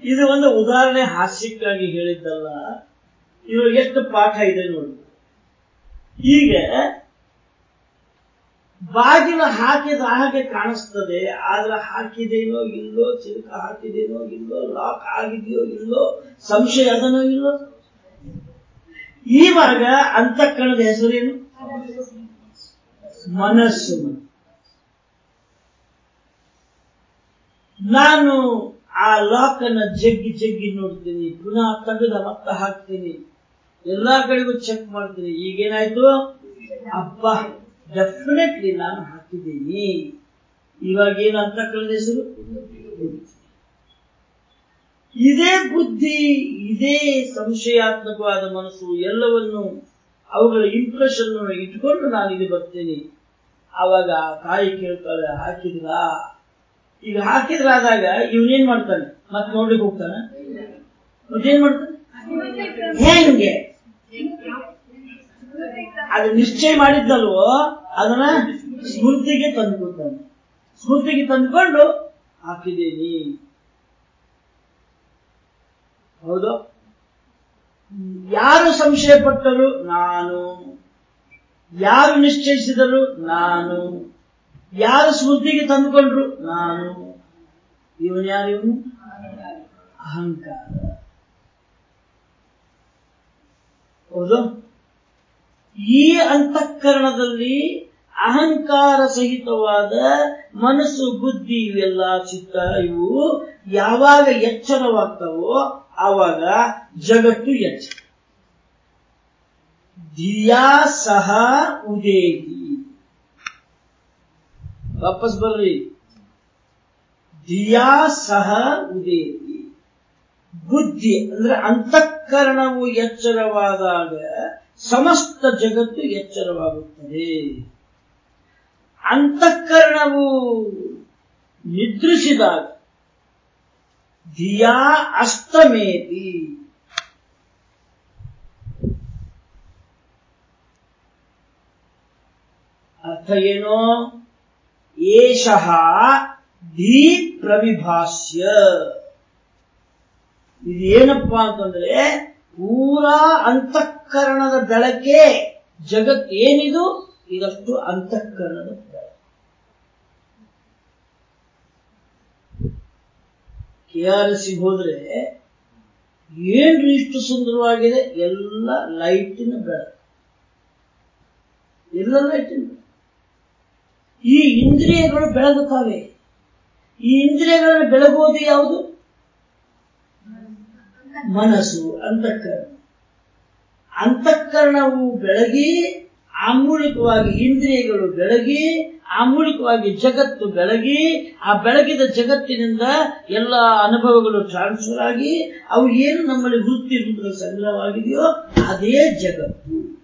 ಇದು ಒಂದು ಉದಾಹರಣೆ ಹಾಸ್ಯಕ್ಕಾಗಿ ಹೇಳಿದ್ದಲ್ಲ. ಇವ್ರಿಗೆ ಎಷ್ಟು ಪಾಠ ಇದೆ ನೋಡಿ. ಈಗ ಬಾಗಿಲ ಹಾಕಿದ ಹಾಗೆ ಕಾಣಿಸ್ತದೆ, ಆದ್ರೆ ಹಾಕಿದೇನೋ ಇಲ್ಲೋ, ಚಿಲ್ಕ ಹಾಕಿದೇನೋ ಇಲ್ಲೋ ಲಾಕ್ ಆಗಿದೆಯೋ ಇಲ್ಲೋ, ಸಂಶಯ ಅದನೋ ಇಲ್ಲೋ. ಈವಾಗ ಅಂತಃಕರಣದ ಹೆಸರೇನು? ಮನಸ್ಸು. ನಾನು ಆ ಲಾಕ್ ಅನ್ನ ಜಗ್ಗಿ ಜಗ್ಗಿ ನೋಡ್ತೀನಿ. ಪುನಃ ತೆಗೆದ ಮತ್ತೆ ಹಾಕ್ತೀನಿ. ಎಲ್ಲಾ ಕಡೆಗೂ ಚೆಕ್ ಮಾಡ್ತೀನಿ. ಈಗೇನಾಯ್ತು? ಅಪ್ಪ ಡೆಫಿನೆಟ್ಲಿ ನಾನು ಹಾಕಿದ್ದೀನಿ. ಇವಾಗ ಏನು ಅಂತ ಕಳೆದ ಹೆಸರು? ಇದೇ ಬುದ್ಧಿ, ಇದೇ ಸಂಶಯಾತ್ಮಕವಾದ ಮನಸ್ಸು, ಎಲ್ಲವನ್ನು ಅವುಗಳ ಇಂಪ್ರೆಷನ್ ಇಟ್ಕೊಂಡು ನಾನು ಇಲ್ಲಿ ಬರ್ತೀನಿ. ಅವಾಗ ತಾಯಿ ಕೇಳ್ತಾಳೆ, ಹಾಕಿದ್ರ? ಈಗ ಹಾಕಿದ್ರ ಆದಾಗ ಇವನೇನ್ ಮಾಡ್ತಾನೆ? ಮತ್ ನೋಡ್ಲಿಕ್ಕೆ ಹೋಗ್ತಾನೆ? ಮತ್ತೇನ್ ಮಾಡ್ತಾನೆ? ಹೆಂಗೆ? ಅದು ನಿಶ್ಚಯ ಮಾಡಿದ್ದಲ್ವೋ ಅದನ್ನ ಸ್ಮೃತಿಗೆ ತಂದುಕೊಡ್ತಾನೆ. ಸ್ಮೃತಿಗೆ ತಂದುಕೊಂಡು ಹಾಕಿದ್ದೀನಿ ಹೌದು? ಯಾರು ಸಂಶಯ ಪಟ್ಟರು ನಾನು. ಯಾರು ನಿಶ್ಚಯಿಸಿದರು ನಾನು. ಯಾರು ಸ್ಮೃತಿಗೆ ತಂದುಕೊಂಡ್ರು ನಾನು. ಇವನು ಯಾರು ಇವನು? ಅಹಂಕಾರ. ಹೌದು? ಈ ಅಂತಃಕರಣದಲ್ಲಿ ಅಹಂಕಾರ ಸಹಿತವಾದ ಮನಸ್ಸು, ಬುದ್ಧಿ ಇವೆಲ್ಲ, ಚಿತ್ತ ಇವು ಯಾವಾಗ ಎಚ್ಚರವಾಗ್ತವೋ ಆವಾಗ ಜಗತ್ತು ಎಚ್ಚರ. ಧಿಯಾ ಸಹ ಉದೇಹಿ ವಾಪಸ್ ಬರ್ರಿ ಧಿಯಾ ಸಹ ಉದೇಹಿ ಬುದ್ಧಿ ಅಂದ್ರೆ ಅಂತಃಕರಣವು ಎಚ್ಚರವಾದಾಗ ಸಮಸ್ತ ಜಗತ್ತು ಎಚ್ಚರವಾಗುತ್ತದೆ. ಅಂತಃಕರಣವು ನಿದ್ರಿಸಿದಾಗ ಧಿಯಾ ಅಸ್ತಮೇತಿ ಅರ್ಥ ಏನೋ ಏಷಃ ಧೀ ಪ್ರವಿಭಾಷ್ಯ ಇದೇನಪ್ಪಾ ಅಂತಂದ್ರೆ ಪೂರಾ ಅಂತಃಕರಣದ ಬೆಳಕೆ. ಜಗತ್ ಏನಿದು? ಇದಷ್ಟು ಅಂತಃಕರಣದ ಬೆಳಕು. ಕೆ ಆರ್ ಎಸ್ ಹೋದ್ರೆ ಏನ್ರಿ ಇಷ್ಟು ಸುಂದರವಾಗಿದೆ? ಎಲ್ಲ ಲೈಟಿನ ಬೆಳಕು. ಎಲ್ಲ ಲೈಟಿನ ಬೆಳಕು. ಈ ಇಂದ್ರಿಯಗಳು ಬೆಳಗುತ್ತವೆ. ಈ ಇಂದ್ರಿಯಗಳನ್ನು ಬೆಳಗುವುದು ಯಾವುದು? ಮನಸ್ಸು, ಅಂತಃಕರಣ. ಅಂತಃಕರಣವು ಬೆಳಗಿ, ಆಮೂಲಿಕವಾಗಿ ಇಂದ್ರಿಯಗಳು ಬೆಳಗಿ, ಆಮೂಲಿಕವಾಗಿ ಜಗತ್ತು ಬೆಳಗಿ, ಆ ಬೆಳಗಿದ ಜಗತ್ತಿನಿಂದ ಎಲ್ಲ ಅನುಭವಗಳು ಟ್ರಾನ್ಸ್ಫರ್ ಆಗಿ, ಅವು ಏನು ನಮ್ಮಲ್ಲಿ ವೃತ್ತಿ ರೂಪದ ಸಂಗ್ರಹವಾಗಿದೆಯೋ, ಅದೇ ಜಗತ್ತು.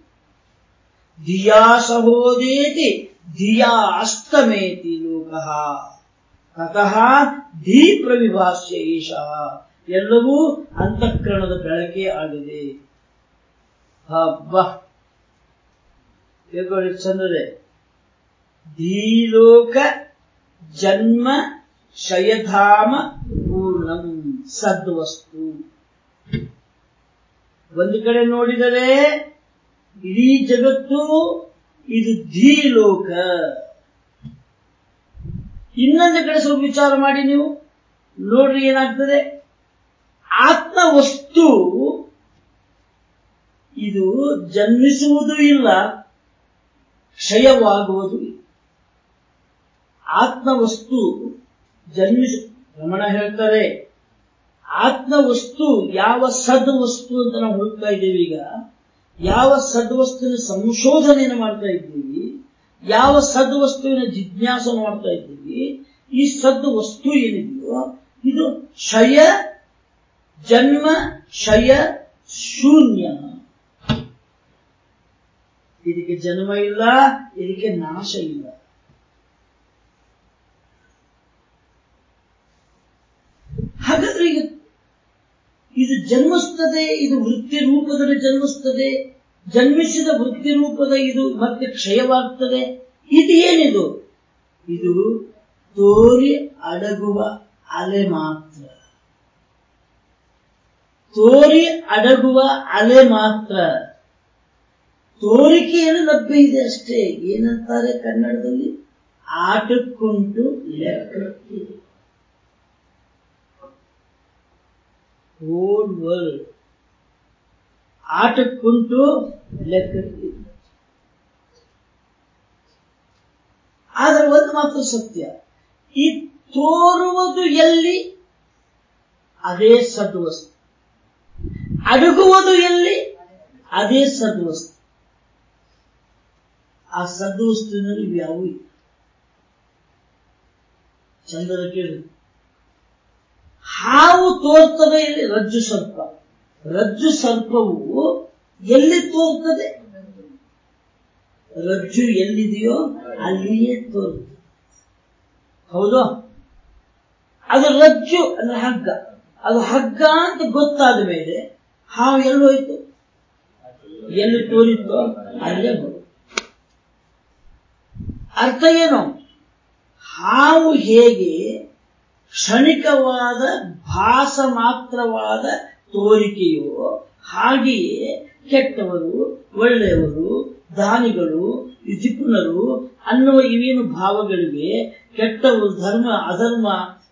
ದಿಯಾ ಸಹೋದೇತಿ. ಧಿಯಾ ಅಸ್ತಮೇತಿ ಲೋಕಃ ತತಃ ಧೀ ಪ್ರವಿಭಾಷ್ಯ ಈಶಃ ಎಲ್ಲವೂ ಅಂತಃಕರಣದ ಬೆಳಕೆ ಆಗಿದೆ. ಚಂದ್ರೆ ಧೀಲೋಕ ಜನ್ಮ ಶಯಧಾಮ ಪೂರ್ಣಂ ಸದ್ವಸ್ತು. ಒಂದು ಕಡೆ ನೋಡಿದರೆ ಇಡೀ ಜಗತ್ತು ಇದು ಧೀಲೋಕ ಇನ್ನೊಂದು ಕಡೆ ಸ್ವಲ್ಪ ವಿಚಾರ ಮಾಡಿ ನೀವು. ನೋಡ್ರಿ ಏನಾಗ್ತದೆ? ಆತ್ಮ ವಸ್ತು ಇದು ಜನ್ಮಿಸುವುದು ಇಲ್ಲ, ಕ್ಷಯವಾಗುವುದು ಆತ್ಮ ಆತ್ಮವಸ್ತು ಜನ್ಮಿಸ, ರಮಣ ಹೇಳ್ತಾರೆ. ಆತ್ಮವಸ್ತು ಯಾವ ಸದ್ ವಸ್ತು ಅಂತ ನಾವು ಹುಡುಕ್ತಾ ಇದ್ದೇವೆ ಈಗ. ಯಾವ ಸದ್ವಸ್ತುವಿನ ಸಂಶೋಧನೆಯನ್ನು ಮಾಡ್ತಾ ಇದ್ದೀವಿ, ಯಾವ ಸದ್ವಸ್ತುವಿನ ಜಿಜ್ಞಾಸ ಮಾಡ್ತಾ ಇದ್ದೀವಿ, ಈ ಸದ್ ವಸ್ತು ಏನಿದೆಯೋ, ಇದು ಕ್ಷಯ, ಜನ್ಮ, ಕ್ಷಯ, ಶೂನ್ಯ. ಇದಕ್ಕೆ ಜನ್ಮ ಇಲ್ಲ, ಇದಕ್ಕೆ ನಾಶ ಇಲ್ಲ ಹಾಗಾದ್ರೆ ಈಗ ಇದು ಜನ್ಮಿಸ್ತದೆ ಇದು ವೃತ್ತಿ ರೂಪದಲ್ಲಿ ಜನ್ಮಿಸ್ತದೆ ಜನ್ಮಿಸಿದ ವೃತ್ತಿ ರೂಪದ ಇದು ಮತ್ತೆ ಕ್ಷಯವಾಗ್ತದೆ. ಇದು ಏನಿದು ಇದು ತೋರಿ ಅಡಗುವ ಅಲೆ ಮಾತ್ರ. ತೋರಿ ಅಡಗುವ ಅಲೆ ಮಾತ್ರ. ತೋರಿಕೆಯನ್ನು ಲಭ್ಯ ಇದೆ ಅಷ್ಟೇ. ಏನಂತಾರೆ ಕನ್ನಡದಲ್ಲಿ? ಆಟಕ್ಕುಂಟು ಲೆಕ್ಕಕ್ಕೆ ಹೋಲ್ ವರ್ಲ್ಡ್ ಆಟಕ್ಕೆ ಆಟಕ್ಕುಂಟು ಲೆಕ್ಕಕ್ಕೆ. ಆದರೆ ಒಂದು ಮಾತ್ರ ಸತ್ಯ. ಈ ತೋರುವುದು ಎಲ್ಲಿ? ಅದೇ ಸದ್ವಸ್ತು. ಅಡಗುವುದು ಎಲ್ಲಿ? ಅದೇ ಸದ್ವಸ್ತು. ಆ ಸದ್ವಸ್ತುವಿನಲ್ಲಿ ಇಲ್ಲ. ಚಂದದ ಕೇಳಿ. ಹಾವು ತೋರ್ತದೆ ಇಲ್ಲಿ ರಜ್ಜು ಸರ್ಪ. ರಜ್ಜು ಸರ್ಪವು ಎಲ್ಲಿ ತೋರ್ತದೆ? ರಜ್ಜು ಎಲ್ಲಿದೆಯೋ ಅಲ್ಲಿಯೇ ತೋರ್ತದೆ. ಹೌದು? ಅದು ರಜ್ಜು ಅಂದ್ರೆ ಹಗ್ಗ. ಅದು ಹಗ್ಗ ಅಂತ ಗೊತ್ತಾದ ಮೇಲೆ ಹಾವು ಎಲ್ಲೋಯ್ತು ಎಲ್ಲಿ ತೋರಿತ್ತೋ ಅಲ್ಲೇ ಬರು ಅರ್ಥ ಏನು? ಹಾವು ಹೇಗೆ ಕ್ಷಣಿಕವಾದ ಭಾಸ ಮಾತ್ರವಾದ ತೋರಿಕೆಯೋ ಹಾಗೆಯೇ ಕೆಟ್ಟವರು, ಒಳ್ಳೆಯವರು, ದಾನಿಗಳು ಜಿಪುಣರು ಅನ್ನುವ ಇವೇನು ಭಾವಗಳಿವೆ? ಕೆಟ್ಟವರು ಧರ್ಮ, ಅಧರ್ಮ,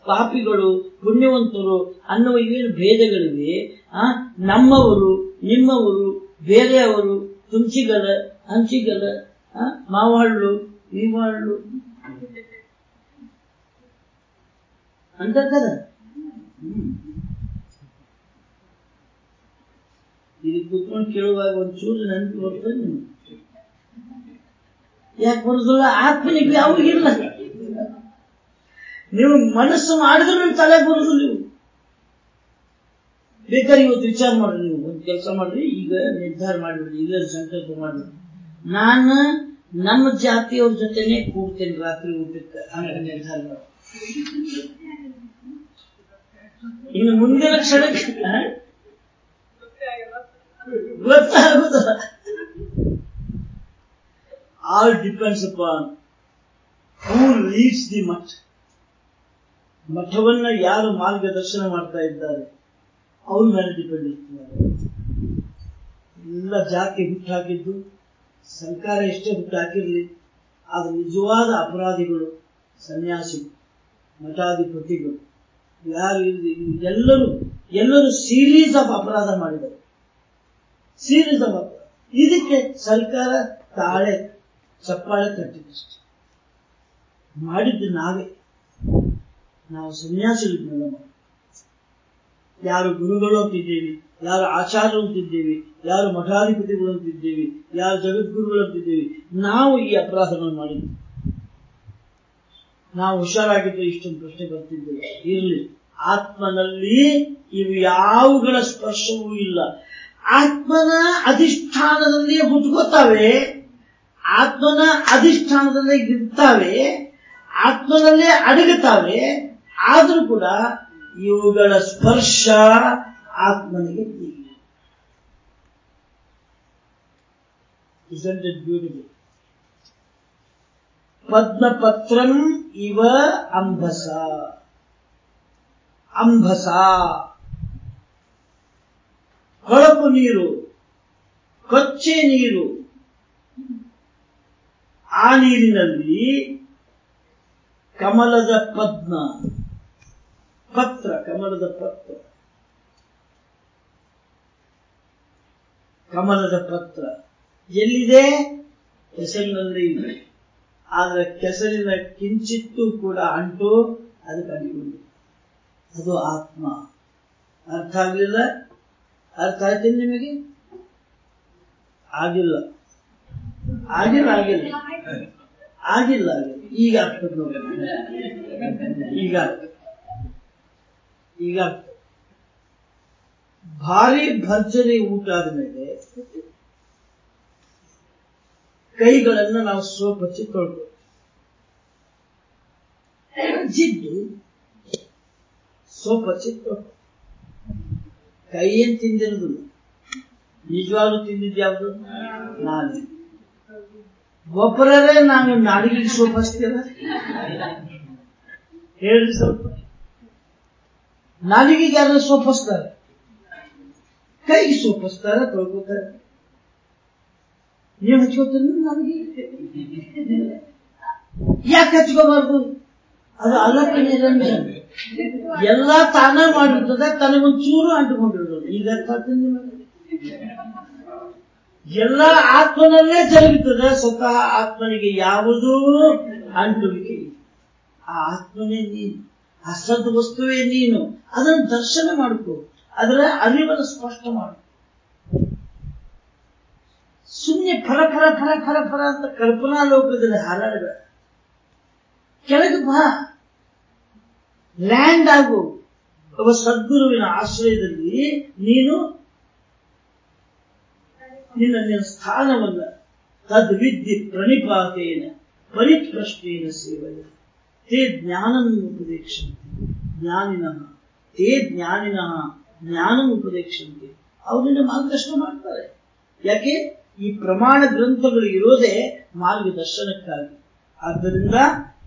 ಪಾಪಿಗಳು, ಪುಣ್ಯವಂತರು ಅನ್ನುವ ಇವೇನು ಭೇದಗಳಿವೆ? ಆ, ನಮ್ಮವರು, ನಿಮ್ಮವರು, ಬೇರೆಯವರು ತುಂಚಿಗಲ ಹಂಚಿಗಲ ಮಾವಹಳ್ಳು, ನೀವಹಳ್ಳು. ಅಂತ ಇದು ಇಲ್ಲಿ ಕೂತ್ಕೊಂಡು ಕೇಳುವಾಗ ಚೂರು ನೆನಪು ಬರ್ತದೆ ನಿಮ್ಗೆ. ಯಾಕೆ ಬರುದಿಲ್ಲ? ಆತ್ಮನಿಗೆ ಯಾವಾಗಿಲ್ಲ ಇಲ್ಲ ನೀವು ಮನಸ್ಸು ಮಾಡಿದ್ರೆ ನಿಮ್ಮ ತಲೆ ಬರುದು ನೀವು. ಬೇಕಾದ್ರೆ ಇವತ್ತು ವಿಚಾರ ಮಾಡ್ರಿ ನೀವು. ಒಂದು ಕೆಲಸ ಮಾಡ್ರಿ ಈಗ ನಿರ್ಧಾರ ಮಾಡಿಬಿಡ್ರಿ ಈಗ ಸಂಕಲ್ಪ ಮಾಡಿ ನಾನು ನಮ್ಮ ಜಾತಿಯವ್ರ ಜೊತೆನೆ ಕೂಡ್ತೇನೆ ರಾತ್ರಿ ಊಟಕ್ಕೆ. ಹಂಗ ನಿರ್ಧಾರ ಮಾಡಿ ಇನ್ನು ಮುಂದಿನ ಕ್ಷಣಕ್ಕೆ? ಗೊತ್ತಾಗುದಿಲ್ಲ all depends upon who leads the math. ಮಠವನ್ನ ಯಾರು ಮಾರ್ಗದರ್ಶನ ಮಾಡ್ತಾ ಇದ್ದಾರೆ, ಅವ್ರ ಮೇಲೆ ಡಿಪೆಂಡ್ ಇರ್ತಾರೆ ಎಲ್ಲ ಜಾತಿ ಹುಟ್ಟಾಕಿದ್ದು, ಸರ್ಕಾರ ಎಷ್ಟೇ ಹುಟ್ಟಾಕಿರ್ಲಿ, ಆದ್ರೆ ನಿಜವಾದ ಅಪರಾಧಿಗಳು ಸನ್ಯಾಸಿಗಳು ಮಠಾಧಿಪತಿಗಳು. ಯಾರು ಎಲ್ಲರೂ ಎಲ್ಲರೂ ಸೀರೀಸ್ ಆಫ್ ಅಪರಾಧ ಮಾಡಿದರು ಸೀರೀಸ್ ಆಫ್ ಅಪರಾಧ. ಇದಕ್ಕೆ ಸರ್ಕಾರ ತಾಳೆ, ಚಪ್ಪಾಳೆ ತಟ್ಟಿದಷ್ಟು ಮಾಡಿದ್ದು ನಾವೇ. ನಾವು ಸನ್ಯಾಸಿಗಳನ್ನೆಲ್ಲ ಮಾಡಿ ಯಾರು ಗುರುಗಳು ಅಂತಿದ್ದೇವೆ, ಯಾರು ಆಚಾರ್ಯರು ಅಂತಿದ್ದೇವೆ, ಯಾರು ಮಠಾಧಿಪತಿಗಳು ಅಂತಿದ್ದೇವೆ, ಯಾರು ಜಗದ್ಗುರುಗಳು ಅಂತಿದ್ದೇವೆ, ನಾವು ಈ ಅಪರಾಧಗಳನ್ನು ಮಾಡಿದ್ವಿ ನಾವು ಹುಷಾರಾಗಿದ್ದು ಇಷ್ಟೊಂದು ಪ್ರಶ್ನೆ ಬರ್ತಿದ್ದೇವೆ ಇರಲಿ. ಆತ್ಮನಲ್ಲಿ ಇವು ಯಾವುಗಳ ಸ್ಪರ್ಶವೂ ಇಲ್ಲ. ಆತ್ಮನ ಅಧಿಷ್ಠಾನದಲ್ಲಿ ಹುಟ್ಕೋತಾವೆ. ಆತ್ಮನ ಅಧಿಷ್ಠಾನದಲ್ಲೇ ಇರ್ತಾವೆ. ಆತ್ಮನಲ್ಲೇ ಅಡಗುತ್ತಾವೆ. ಆದರೂ ಕೂಡ ಇವುಗಳ ಸ್ಪರ್ಶ ಆತ್ಮನಿಗೆ ಇಲ್ಲ. Beautiful? ಪದ್ಮಪತ್ರಂ ಇವ ಅಂಬಸ. ಅಂಬಸ. ಕೊಳಕು ನೀರು, ಕೊಚ್ಚೆ ನೀರು. ಆ ನೀರಿನಲ್ಲಿ ಕಮಲದ ಪದ್ಮ. ಪತ್ರ, ಕಮಲದ ಪತ್ರ. ಕಮಲದ ಪತ್ರ. ಎಲ್ಲಿದೆ? ಹೆಸರಿನಲ್ಲಿ ಇದೆ ಆದ್ರೆ ಕೆಸರಿನ ಕಿಂಚಿತ್ತೂ ಕೂಡ ಅಂಟು ಅಂಟಿಕೊಂಡು ಅದು ಆತ್ಮ. ಅರ್ಥ ಆಗ್ಲಿಲ್ಲ? ಅರ್ಥ ಆಯ್ತು ನಿಮಗೆ? ಆಗಿಲ್ಲ. ಆಗಿಲ್ಲ ಆಗಿಲ್ಲ. ಆಗಿಲ್ಲ ಈಗ ಆಗ್ತದೆ ಈಗ ಈಗ. ಭಾರಿ ಭರ್ಜರಿ ಊಟ ಆದ್ಮೇಲೆ ಕೈಗಳನ್ನ ನಾವು ಸೋಪ್ ಹಚ್ಚಿ ತೊಳ್ಕೊ ಜಿಡ್ಡು ಸೋಪ್ ಹಚ್ಚಿ ತೊಳ್ಕೊ ಕೈ ಏನ್ ತಿಂದಿರೋದಿಲ್ಲ ನಿಜವಾಗ್ಲೂ ತಿಂದಿದ್ದು ಯಾವುದು ನಾನೇ ಒಬ್ಬರೇ ನಾನು ನಾಡಿಗೆ ಸೋಪ್ ಹಚ್ತೀರ ಹೇಳ್ರಿ ಸ್ವಲ್ಪ ನಾಲಿಗೆಗೆ ಯಾರು ಸೋಪ್ ಹಚ್ತಾರೆ ಕೈಗೆ ಸೋಪ್ ಹಚ್ತಾರೆ ತೊಳ್ಕೊತಾರೆ ನೀವು ಹಚ್ಕೋತೀರಿ ನನಗೆ ಯಾಕೆ ಹಚ್ಕೋಬಾರ್ದು? ಅದು ನಿರಂಜನ್. ಎಲ್ಲ ತಾನೇ ಮಾಡಿರ್ತದೆ, ತನಗೊಂಚೂರು ಅಂಟುಕೊಂಡಿರ್ತದೆ ಈಗ ಎಲ್ಲ ಆತ್ಮನಲ್ಲೇ ಜರುಗುತ್ತದೆ, ಸ್ವತಃ ಆತ್ಮನಿಗೆ ಯಾವುದೂ ಅಂಟುವಿಕೆ ಆ ಆತ್ಮನೇ ನೀನು. ಆ ವಸ್ತುವೇ ನೀನು. ಅದನ್ನು ದರ್ಶನ ಮಾಡಿಕೊ. ಅದರ ಅರಿವನ್ನು ಸ್ಪಷ್ಟ ಮಾಡು ಸುಮ್ಮನೆ ಫಲ ಫಲ ಫಲ ಫಲ ಫಲ ಅಂತ ಕಲ್ಪನಾ ಲೋಕದಲ್ಲಿ ಹಾರಾಡಬೇಡ ಕೆಳಗೆ ಬಾ. ಲ್ಯಾಂಡ್ ಆಗು. ಒಬ್ಬ ಸದ್ಗುರುವಿನ ಆಶ್ರಯದಲ್ಲಿ ನೀನು ನಿನ್ನ ನಿನ್ನ ಸ್ಥಾನವನ್ನ ತದ್ವಿದ್ಯೆ ಪ್ರಣಿಪಾತೇನ, ಪರಿಪ್ರಶ್ನೇನ ಸೇವೆಯ ತೇ ಜ್ಞಾನಂ ಉಪದೇಕ್ಷಂತೆ ಜ್ಞಾನಿನಃ. ತೇ ಜ್ಞಾನಿನಃ ಜ್ಞಾನಂ ಉಪದೇಕ್ಷಂತೆ ಅವ್ರು ಮಾರ್ಗದರ್ಶನ ಮಾಡ್ತಾರೆ. ಯಾಕೆ? ಈ ಪ್ರಮಾಣ ಗ್ರಂಥಗಳು ಇರೋದೇ ಮಾರ್ಗದರ್ಶನಕ್ಕಾಗಿ. ಆದ್ದರಿಂದ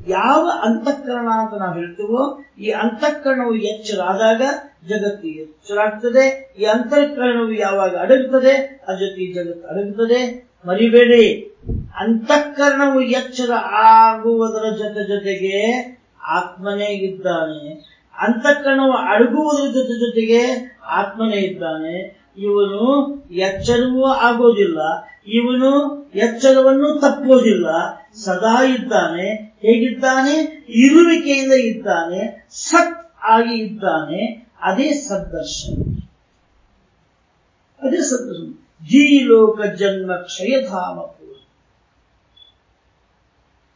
ಯಾವ ಅಂತಃಕರಣ ಅಂತ ನಾವು ಹೇಳ್ತೇವೋ, ಈ ಅಂತಃಕರಣವು ಎಚ್ಚರಾದಾಗ ಜಗತ್ತು ಎಚ್ಚರಾಗ್ತದೆ, ಈ ಅಂತಃಕರಣವು ಯಾವಾಗ ಅಡಗುತ್ತದೆ ಅದ್ರ ಜೊತೆ ಜಗತ್ತು ಅಡಗುತ್ತದೆ. ಮರಿಬೇಡಿ, ಅಂತಃಕರಣವು ಎಚ್ಚರ ಆಗುವುದರ ಜೊತೆ ಜೊತೆಗೆ ಆತ್ಮನೇ ಇದ್ದಾನೆ. ಅಂತಃಕರಣವು ಅಡಗುವುದರ ಜೊತೆ ಜೊತೆಗೆ ಆತ್ಮನೇ ಇದ್ದಾನೆ. ಇವನು ಎಚ್ಚರವೂ ಆಗೋದಿಲ್ಲ, ಇವನು ಎಚ್ಚರವನ್ನು ತಪ್ಪೋದಿಲ್ಲ, ಸದಾ ಇದ್ದಾನೆ, ಹೇಗಿದ್ದಾನೆ, ಇರುವಿಕೆಯಿಂದ ಇದ್ದಾನೆ, ಸತ್ ಆಗಿ ಇದ್ದಾನೆ, ಅದೇ ಸದ್ದರ್ಶನ. ಅದೇ ಸದ್ದರ್ಶನ. ಜೀಲೋಕ ಜನ್ಮ ಕ್ಷಯಧಾಮ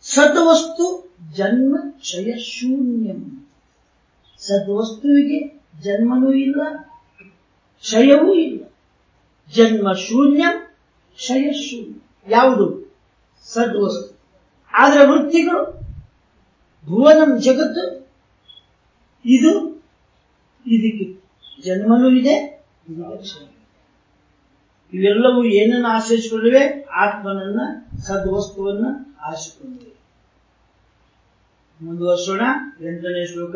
ಸದ್ವಸ್ತು ಜನ್ಮ ಕ್ಷಯ ಶೂನ್ಯಂ. ಸದ್ವಸ್ತುವಿಗೆ ಜನ್ಮನೂ ಇಲ್ಲ ಕ್ಷಯವೂ ಇಲ್ಲ. ಜನ್ಮ ಶೂನ್ಯ, ಕ್ಷಯ ಶೂನ್ಯ. ಯಾವುದು? ಸದ್ವಸ್ತು. ಆದರೆ ವೃತ್ತಿಗಳು, ಭುವನಂ ಜಗತ್ತು, ಇದು ಇದಕ್ಕೆ. ಜನ್ಮನೂ ಇದೆ ಇವೆಲ್ಲವೂ ಏನನ್ನು ಆಶ್ರಯಿಸಿಕೊಂಡಿವೆ ಆತ್ಮನನ್ನ, ಸದ್ವಸ್ತುವನ್ನ ಆಶಿಸಿಕೊಂಡಿವೆ ಮುಂದುವರ್ಸೋಣ. ಎಂಟನೇ ಶ್ಲೋಕ.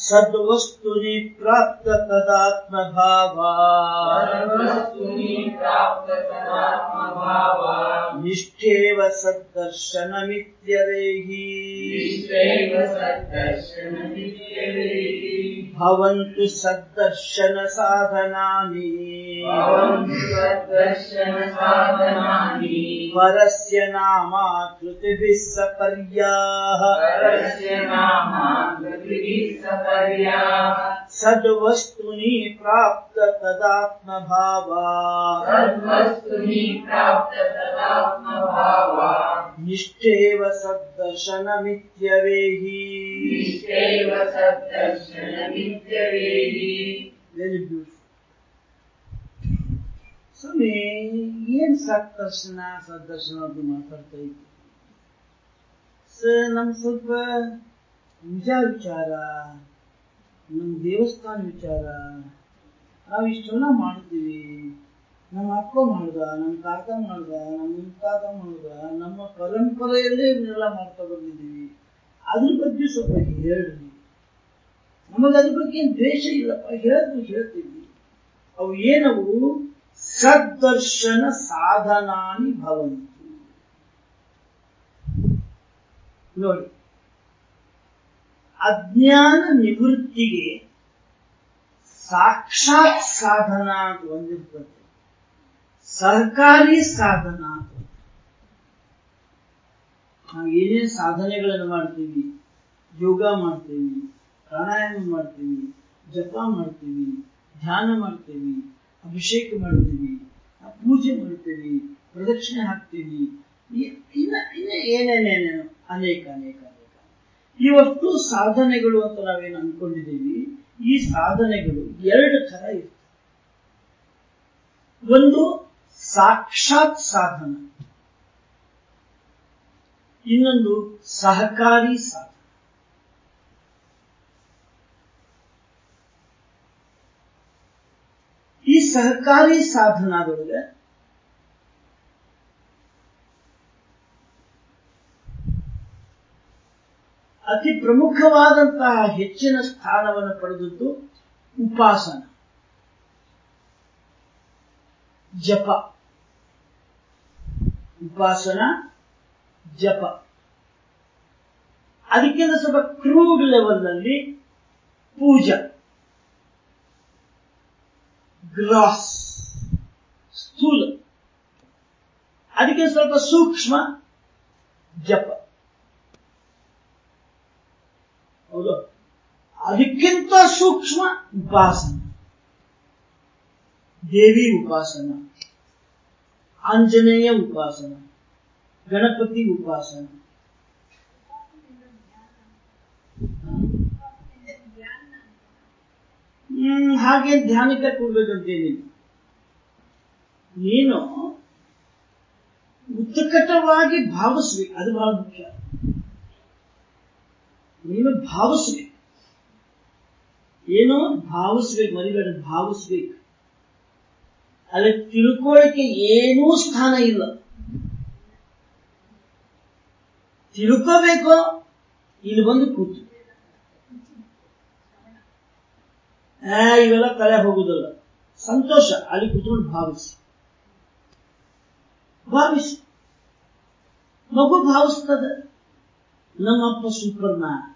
सद्वस्तुनि प्राप्त तदात्मभावा निष्ठेव सद्दर्शनमित्यरेहि। भवन्तु सद्दर्शनसाधनानि। परस्य नामाकृतिभिः सपर्याः। ಪ್ರಾಪ್ತ ತದಾತ್ಮಭಾವ ನಿಷ್ಠೇವ ಸದ್ದರ್ಶನಮಿತ್ಯರೇಹಿ ನಿಶ್ಚೈವ ಸದ್ದರ್ಶನಮಿತ್ಯವೇತಿ ಭವಂತು ಸದ್ದರ್ಶನ ಸಾಧನಾನಿ ಭವಂತು ಸದ್ದರ್ಶನಸಾಧನಾನಿ ಪರಸ್ಯ ನಾಮಾಕೃತಿಭಿः ಸಪರ್ಯಾः ಪರಸ್ಯ ನಾಮ ಕೃತಿಭಿः ಸಪರ್ಯಾ ಸದ್ವಸ್ತುನಿ ಪ್ರಾಪ್ತ ತದಾತ್ಮಭಾವಾ ಸರ್ವಸ್ತುನಿ ಪ್ರಾಪ್ತ ತದಾತ್ಮಭಾವ ನಿಷ್ಠೇವ ಸದ್ದರ್ಶನಮಿತ್ಯವೇಹಿ ನಿಶ್ಚೈವ ಸದ್ದರ್ಶನಮಿತ್ಯವೇತಿ ವೆರಿ ಬ್ಯೂಟಿಫುಲ್ ಸ್ವಾಮಿ ಏನ್ ಸದ್ದರ್ಶನ ಸದ್ದರ್ಶನ ಅಂತ ಮಾತಾಡ್ತಾ ಇದ್ವಿ ಸರ್ ನಮ್ ಸ್ವಲ್ಪ ಪೂಜಾ ವಿಚಾರ. ನಮ್ ದೇವಸ್ಥಾನ ವಿಚಾರ, ನಾವು ಇಷ್ಟೆಲ್ಲ ಮಾಡ್ತೀವಿ ನಮ್ಮ ಅಪ್ಪ ಮಾಡ್ದ, ನಮ್ಮ ತಾತ ಮಾಡ್ದ, ನಮ್ಮ ಮುತ್ತಾತ ಮಾಡ್ದ, ನಮ್ಮ ಪರಂಪರೆಯಲ್ಲೇ ಇದನ್ನೆಲ್ಲ ಮಾಡ್ತಾ ಬಂದಿದ್ದೀವಿ. ಅದ್ರ ಬಗ್ಗೆ ಸ್ವಲ್ಪ ಹೇಳ್ರಿ. ನಮಗೆ ಅದ್ರ ಬಗ್ಗೆ ಏನು ದ್ವೇಷ ಇಲ್ಲಪ್ಪ? ಹೇಳಿದ್ರು ಹೇಳ್ತೀವಿ. ಅವು ಏನವು? ಸದ್ದರ್ಶನ ಸಾಧನಾನಿ ಭವಂತು. ನೋಡಿ ಅಜ್ಞಾನ ನಿವೃತ್ತಿಗೆ ಸಾಕ್ಷಾತ್ ಸಾಧನ ಅಂತ ಒಂದಿರ್ತದೆ ಸರ್ಕಾರಿ ಸಾಧನ ಅಂತ ನಾವು ಏನೇನು ಸಾಧನೆಗಳನ್ನು ಮಾಡ್ತೀವಿ? ಯೋಗ ಮಾಡ್ತೀವಿ, ಪ್ರಾಣಾಯಾಮ ಮಾಡ್ತೀವಿ, ಜಪ ಮಾಡ್ತೀವಿ, ಧ್ಯಾನ ಮಾಡ್ತೀವಿ, ಅಭಿಷೇಕ ಮಾಡ್ತೀವಿ, ಪೂಜೆ ಮಾಡ್ತೀವಿ, ಪ್ರದಕ್ಷಿಣೆ ಹಾಕ್ತೀವಿ. ಇ- ಇನ್ನ ಇನ್ನ ಏನೇನೇನೇನು ಅನೇಕ ಅನೇಕ ಅನೇಕ. ಇವತ್ತು ಸಾಧನೆಗಳು ಅಂತ ನಾವೇನು ಅನ್ಕೊಂಡಿದ್ದೀವಿ, ಈ ಸಾಧನೆಗಳು ಎರಡು ತರ ಇರ್ತವೆ. ಒಂದು ಸಾಕ್ಷಾತ್ ಸಾಧನ. ಇನ್ನೊಂದು ಸಹಕಾರಿ ಸಾಧನ. ಈ ಸಹಕಾರಿ ಸಾಧನದೊಳಗೆ ಅತಿ ಪ್ರಮುಖವಾದಂತಹ ಹೆಚ್ಚಿನ ಸ್ಥಾನವನ್ನು ಪಡೆದದ್ದು ಉಪಾಸನ. ಜಪ. ಉಪಾಸನ, ಜಪ. ಅದಕ್ಕಿಂತ ಸ್ವಲ್ಪ ಕ್ರೂಡ್ ಲೆವೆಲ್ನಲ್ಲಿ ಪೂಜಾ. ಗ್ರಾಸ್. ಸ್ಥೂಲ. ಅದಕ್ಕೆ ಸ್ವಲ್ಪ ಸೂಕ್ಷ್ಮ ಜಪ. ಅದಕ್ಕಿಂತ ಸೂಕ್ಷ್ಮ ಉಪಾಸನ. ದೇವಿ ಉಪಾಸನ. ಆಂಜನೇಯ ಉಪಾಸನ. ಗಣಪತಿ ಉಪಾಸನ. ಹ್ಮ್, ಹಾಗೆ ಧ್ಯಾನಕ್ಕೆ ಕೊಡ್ಬೇಕಂತೇನಿಲ್ಲ. ನೀನು ಉತ್ಕಟವಾಗಿ ಭಾವಿಸ್ಬೇಕು. ಅದು ಬಹಳ ಮುಖ್ಯ. ನೀನು ಭಾವಿಸ್ಬೇಕು. ಏನು ಭಾವಿಸ್ಬೇಕು, ಮರಿಬೇಡ, ಭಾವಿಸ್ಬೇಕು. ಅಲ್ಲಿ ತಿಳ್ಕೊಳ್ಳಿಕ್ಕೆ ಏನೂ ಸ್ಥಾನ ಇಲ್ಲ. ತಿಳ್ಕೋಬೇಕೋ, ಇಲ್ಲಿ ಬಂದು ಕೂತು. ಇವೆಲ್ಲ ತಲೆ ಹೋಗುದಲ್ಲ. ಸಂತೋಷ, ಅಲ್ಲಿ ಕೂತ್ಕೊಂಡು ಭಾವಿಸಿ. ಭಾವಿಸಿ. ಮಗು ಭಾವಿಸ್ತದೆ. ನಮ್ಮಪ್ಪ ಸೂಪರ್ ಮ್ಯಾನ್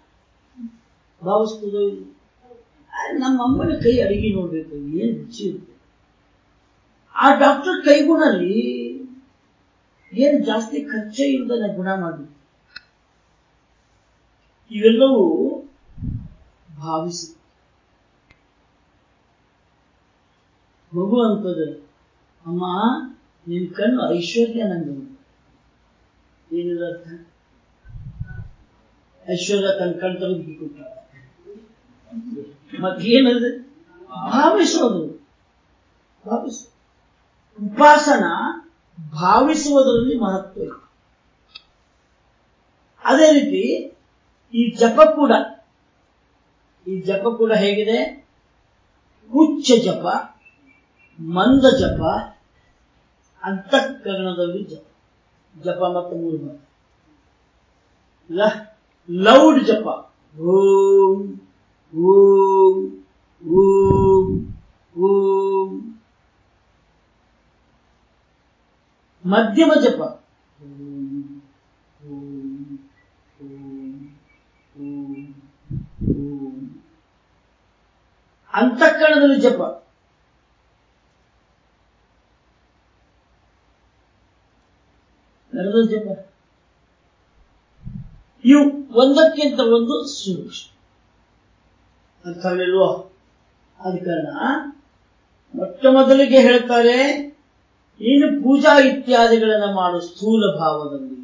ಭಾವಿಸ್ತದೋ ನಮ್ಮ ಅಮ್ಮನ ಕೈ ಅಡಿಗೆ ನೋಡ್ಬೇಕು, ಏನ್ ರುಚಿ ಇರುತ್ತೆ. ಆ ಡಾಕ್ಟರ್ ಕೈಗುಣಲ್ಲಿ ಏನ್ ಜಾಸ್ತಿ ಖರ್ಚೇ ಇಲ್ದನೆ ಗುಣ ಮಾಡಿ ಇವೆಲ್ಲವೂ ಭಾವಿಸಿ ಮಗು ಅಮ್ಮ, ನಿನ್ ಕಣ್ಣು ಐಶ್ವರ್ಯ ನಂಗೆ ಏನಿದ ಐಶ್ವರ್ಯ ತನ್ನ ಕಣ್ ತೆಗೆದು ಕೊಟ್ಟ ಮತ್ತೇನದು ಭಾವಿಸೋದು. ಭಾವಿಸ ಉಪಾಸನ ಭಾವಿಸುವುದರಲ್ಲಿ ಮಹತ್ವ ಅದೇ ರೀತಿ ಈ ಜಪ ಕೂಡ, ಈ ಜಪ ಕೂಡ ಹೇಗಿದೆ? ಉಚ್ಚ ಜಪ, ಮಂದ ಜಪ, ಅಂತಃಕರಣದಲ್ಲಿ ಜಪ. ಜಪ ಮತ್ತು ಮೂರು. ಲ- ಲೌಡ್ ಜಪ. ಓಂ. ಓಂ ಓಂ ಓಂ. ಮಧ್ಯಮ ಜಪ. ಅಂತಃಕರಣದಲ್ಲಿ ಜಪ. ಜಪ. ಇವು ಒಂದಕ್ಕಿಂತ ಒಂದು ಸೂಕ್ಷ್ಮ ಅರ್ಥವಿಲ್ವೋ ಆದ ಕಾರಣ ಮೊಟ್ಟ ಮೊದಲಿಗೆ ಹೇಳ್ತಾರೆ, ಏನು ಪೂಜಾ ಇತ್ಯಾದಿಗಳನ್ನು ಮಾಡು ಸ್ಥೂಲ ಭಾವದಲ್ಲಿ.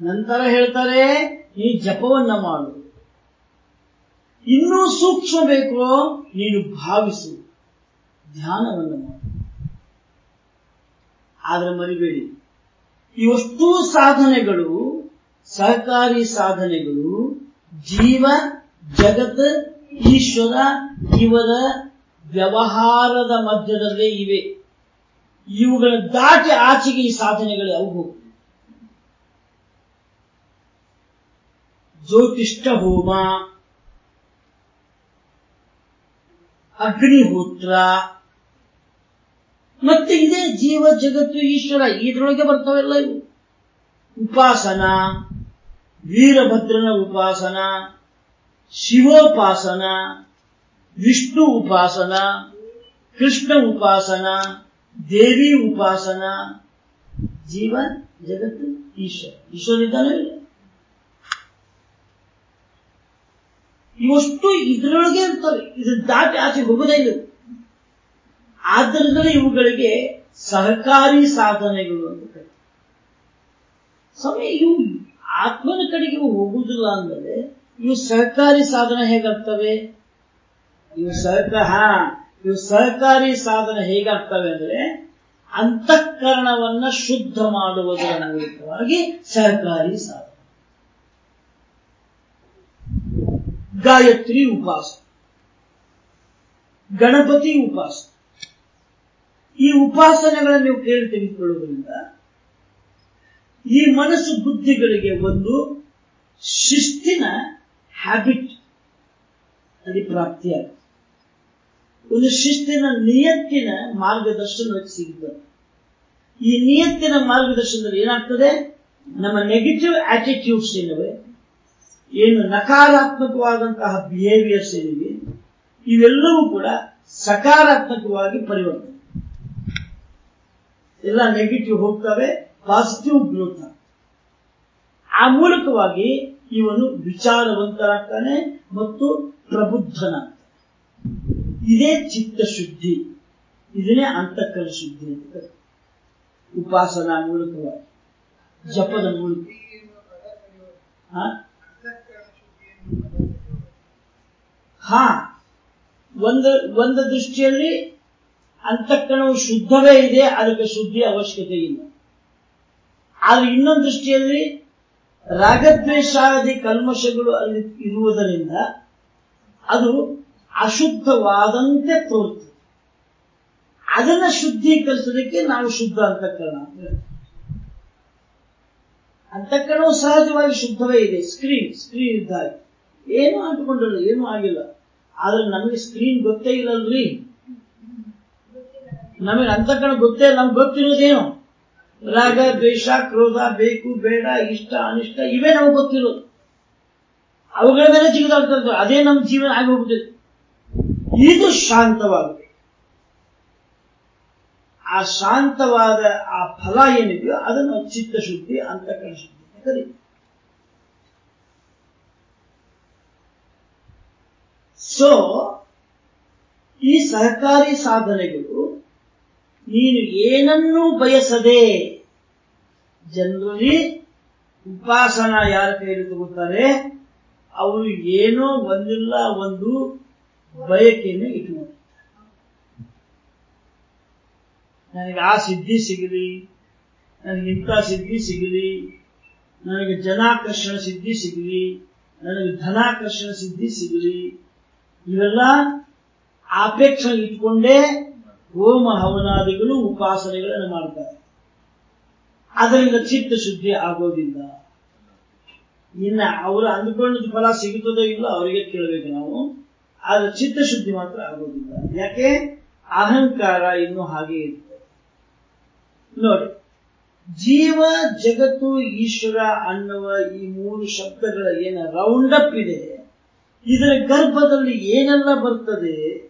ನಂತರ ಹೇಳ್ತಾರೆ ನೀ ಜಪವನ್ನ ಮಾಡು. ಇನ್ನೂ ಸೂಕ್ಷ್ಮ ಬೇಕೋ, ನೀನು ಭಾವಿಸು, ಧ್ಯಾನವನ್ನು ಮಾಡು. ಆದ್ರೆ ಮರಿಬೇಡಿ. ಇವಷ್ಟೂ ಸಾಧನೆಗಳು, ಸಹಕಾರಿ ಸಾಧನೆಗಳು, ಜೀವ ಜಗತ್ ಈಶ್ವರ ಇವರ ವ್ಯವಹಾರದ ಮಧ್ಯದಲ್ಲೇ ಇವೆ. ಇವುಗಳ ದಾಟಿ ಆಚೆಗೆ ಈ ಸಾಧನೆಗಳು ಹೋಗ್ತವೆ ಜ್ಯೋತಿಷ್ಠ ಹೋಮ, ಅಗ್ನಿಹೋತ್ರ, ಮತ್ತೆ ಇದೇ ಜೀವ, ಜಗತ್ತು, ಈಶ್ವರ, ಇದ್ರೊಳಗೆ ಬರ್ತಾವೆಲ್ಲ ಇವು. ಉಪಾಸನ, ವೀರಭದ್ರನ ಉಪಾಸನ ಶಿವೋಪಾಸನ, ವಿಷ್ಣು ಉಪಾಸನ, ಕೃಷ್ಣ ಉಪಾಸನ, ದೇವಿ ಉಪಾಸನ. ಜೀವ, ಜಗತ್ತು, ಈಶ್ವರ. ಈಶ್ವರ ಇದ್ದಾನೆ ಇಲ್ಲ? ಇವಷ್ಟು ಇದರೊಳಗೆ ಇರ್ತಾರೆ ಇದ್ರ ದಾಟಿ ಆಚೆ ಹೋಗೋದೇ ಇಲ್ಲ. ಆದ್ದರಿಂದಲೇ ಇವುಗಳಿಗೆ ಸಹಕಾರಿ ಸಾಧನೆಗಳು ಅಂತ ಕರೀತಾರೆ. ಸಮಯ ಇವು. ಆತ್ಮನ ಕಡೆಗೆ ಹೋಗುವುದಿಲ್ಲ ಅಂದರೆ ಇವು ಸಹಕಾರಿ ಸಾಧನ ಹೇಗಾಗ್ತವೆ ಇವು ಸಹಕಾರ ಇವು ಸಹಕಾರಿ ಸಾಧನ ಹೇಗಾಗ್ತವೆ ಅಂದ್ರೆ ಅಂತಃಕರಣವನ್ನ ಶುದ್ಧ ಮಾಡುವುದರ ಮೂಲಕವಾಗಿ ಸಹಕಾರಿ ಸಾಧನ. ಗಾಯತ್ರಿ ಉಪಾಸ ಗಣಪತಿ ಉಪಾಸ ಈ ಉಪಾಸನೆಗಳನ್ನು ನೀವು ಕೇಳಿ ತೆಗೆದುಕೊಳ್ಳುವುದರಿಂದ ಈ ಮನಸ್ಸು ಬುದ್ಧಿಗಳಿಗೆ ಒಂದು ಶಿಸ್ತಿನ ಹ್ಯಾಬಿಟ್ ಅಲ್ಲಿ ಪ್ರಾಪ್ತಿಯಾಗುತ್ತೆ ಒಂದು ಶಿಸ್ತಿನ ನಿಯತ್ತಿನ ಮಾರ್ಗದರ್ಶನಕ್ಕೆ ಸಿಗುತ್ತದೆ ಈ ನಿಯತ್ತಿನ ಮಾರ್ಗದರ್ಶನದಲ್ಲಿ ಏನಾಗ್ತದೆ? ನಮ್ಮ ನೆಗೆಟಿವ್ ಆಟಿಟ್ಯೂಡ್ಸ್ ಏನಿವೆ ಏನು ನಕಾರಾತ್ಮಕವಾದಂತಹ ಬಿಹೇವಿಯರ್ಸ್ ಏನಿವೆ ಇವೆಲ್ಲವೂ ಕೂಡ ಸಕಾರಾತ್ಮಕವಾಗಿ ಪರಿವರ್ತನೆ. ಎಲ್ಲ ನೆಗೆಟಿವ್ ಹೋಗ್ತವೆ ಪಾಸಿಟಿವ್ ಗ್ರೋತ್ ಆ ಮೂಲಕವಾಗಿ ಇವನು ವಿಚಾರವಂತರಾಗ್ತಾನೆ ಮತ್ತು ಪ್ರಬುದ್ಧನಾಗ್ತಾನೆ. ಇದೇ ಚಿತ್ತ ಶುದ್ಧಿ ಇದನ್ನೇ ಅಂತಃಕರಣ ಶುದ್ಧಿ ಅಂತ ಉಪಾಸನಾ ಮೂಲಕವಾಗಿ, ಜಪದ ಮೂಲಕ? ಹಾ, ಒಂದು ಒಂದು ದೃಷ್ಟಿಯಲ್ಲಿ ಅಂತಃಕರಣವು ಶುದ್ಧವೇ ಇದೆ, ಅದಕ್ಕೆ ಶುದ್ಧಿ ಅವಶ್ಯಕತೆ ಇಲ್ಲ. ಆದ್ರೆ ಇನ್ನೊಂದು ದೃಷ್ಟಿಯಲ್ಲಿ ರಾಗದ್ವೇಷಾದಿ ಕಲ್ಮಶಗಳು ಅಲ್ಲಿ ಇರುವುದರಿಂದ ಅದು ಅಶುದ್ಧವಾದಂತೆ ತೋರ್ತದೆ ಅದನ್ನ ಶುದ್ಧೀಕರಿಸೋದಕ್ಕೆ ನಾವು ಶುದ್ಧ ಅಂತಃಕರಣ ಅಂತ. ಅಂತಃಕರಣವು ಸಹಜವಾಗಿ ಶುದ್ಧವೇ ಇದೆ. ಸ್ಕ್ರೀನ್ ಸ್ಕ್ರೀನ್ ಇದ್ದಾಗ. ಏನು ಅಂಟುಕೊಂಡಿಲ್ಲ, ಏನೂ ಆಗಿಲ್ಲ. ಆದ್ರೆ ನಮಗೆ ಸ್ಕ್ರೀನ್ ಗೊತ್ತೇ ಇಲ್ಲಲ್ರಿ. ನಮಗೆ ಅಂತಃಕರಣ ಗೊತ್ತೇ ನಮ್ಗೆ ಗೊತ್ತಿರೋದೇನು? ರಾಗ, ದ್ವೇಷ, ಕ್ರೋಧ, ಬೇಕು, ಬೇಡ, ಇಷ್ಟ, ಅನಿಷ್ಟ, ಇವೇ ನಮಗೆ ಗೊತ್ತಿರೋದು. ಅವುಗಳ ಮೇಲೆ ಜಿಗಿದಾಡ್ತಾ ಅದೇ ನಮ್ಮ ಜೀವನ ಆಗಿ ಹೋಗ್ಬಿಟ್ಟಿದೆ. ಇದು ಶಾಂತವಾಗುತ್ತೆ ಆ ಶಾಂತವಾದ ಆ ಫಲ ಏನಿದೆಯೋ ಅದನ್ನು ಚಿತ್ತಶುದ್ಧಿ ಅಂತ ಕರೀತೀವಿ ಸೊ ಈ ಸಹಕಾರಿ ಸಾಧನೆಗಳು ನೀನು ಏನನ್ನೂ ಬಯಸದೆ ಜನರಲ್ಲಿ ಉಪಾಸನ ಯಾರ ಕೈಯಲ್ಲಿ ತಗೋತಾರೆ ಅವರು ಏನೋ ಒಂದಿಲ್ಲ ಒಂದು ಬಯಕೆಯನ್ನು ಇಟ್ಕೊಂಡು ನನಗೆ ಆ ಸಿದ್ಧಿ ಸಿಗಲಿ, ನನಗೆ ಇಂಥ ಸಿದ್ಧಿ ಸಿಗಲಿ, ನನಗೆ ಜನಾಕರ್ಷಣ ಸಿದ್ಧಿ ಸಿಗಲಿ, ನನಗೆ ಧನಾಕರ್ಷಣ ಸಿದ್ಧಿ ಸಿಗಲಿ, ಇವೆಲ್ಲ ಅಪೇಕ್ಷೆ ಇಟ್ಕೊಂಡೇ ಹೋಮ ಹವನಾದಿಗಳು ಉಪಾಸನೆಗಳನ್ನು ಮಾಡ್ತಾರೆ. ಅದರಿಂದ ಚಿತ್ತ ಶುದ್ಧಿ ಆಗೋದಿಲ್ಲ. ಇನ್ನ ಅವರು ಅಂದುಕೊಂಡದ ಫಲ ಸಿಗುತ್ತದೋ ಇಲ್ಲ ಅವರಿಗೆ ಕೇಳಬೇಕು ನಾವು. ಆದ್ರೆ ಚಿತ್ತ ಶುದ್ಧಿ ಮಾತ್ರ ಆಗೋದಿಲ್ಲ. ಯಾಕೆ? ಅಹಂಕಾರ ಇನ್ನು ಹಾಗೆ ಇರ್ತದೆ. ನೋಡಿ, ಜೀವ, ಜಗತ್ತು, ಈಶ್ವರ ಅನ್ನುವ ಈ ಮೂರು ಶಬ್ದಗಳ ಏನ ರೌಂಡ್ ಅಪ್ ಇದೆ. ಇದರ ಗರ್ಭದಲ್ಲಿ ಏನೆಲ್ಲ ಬರ್ತದೆ?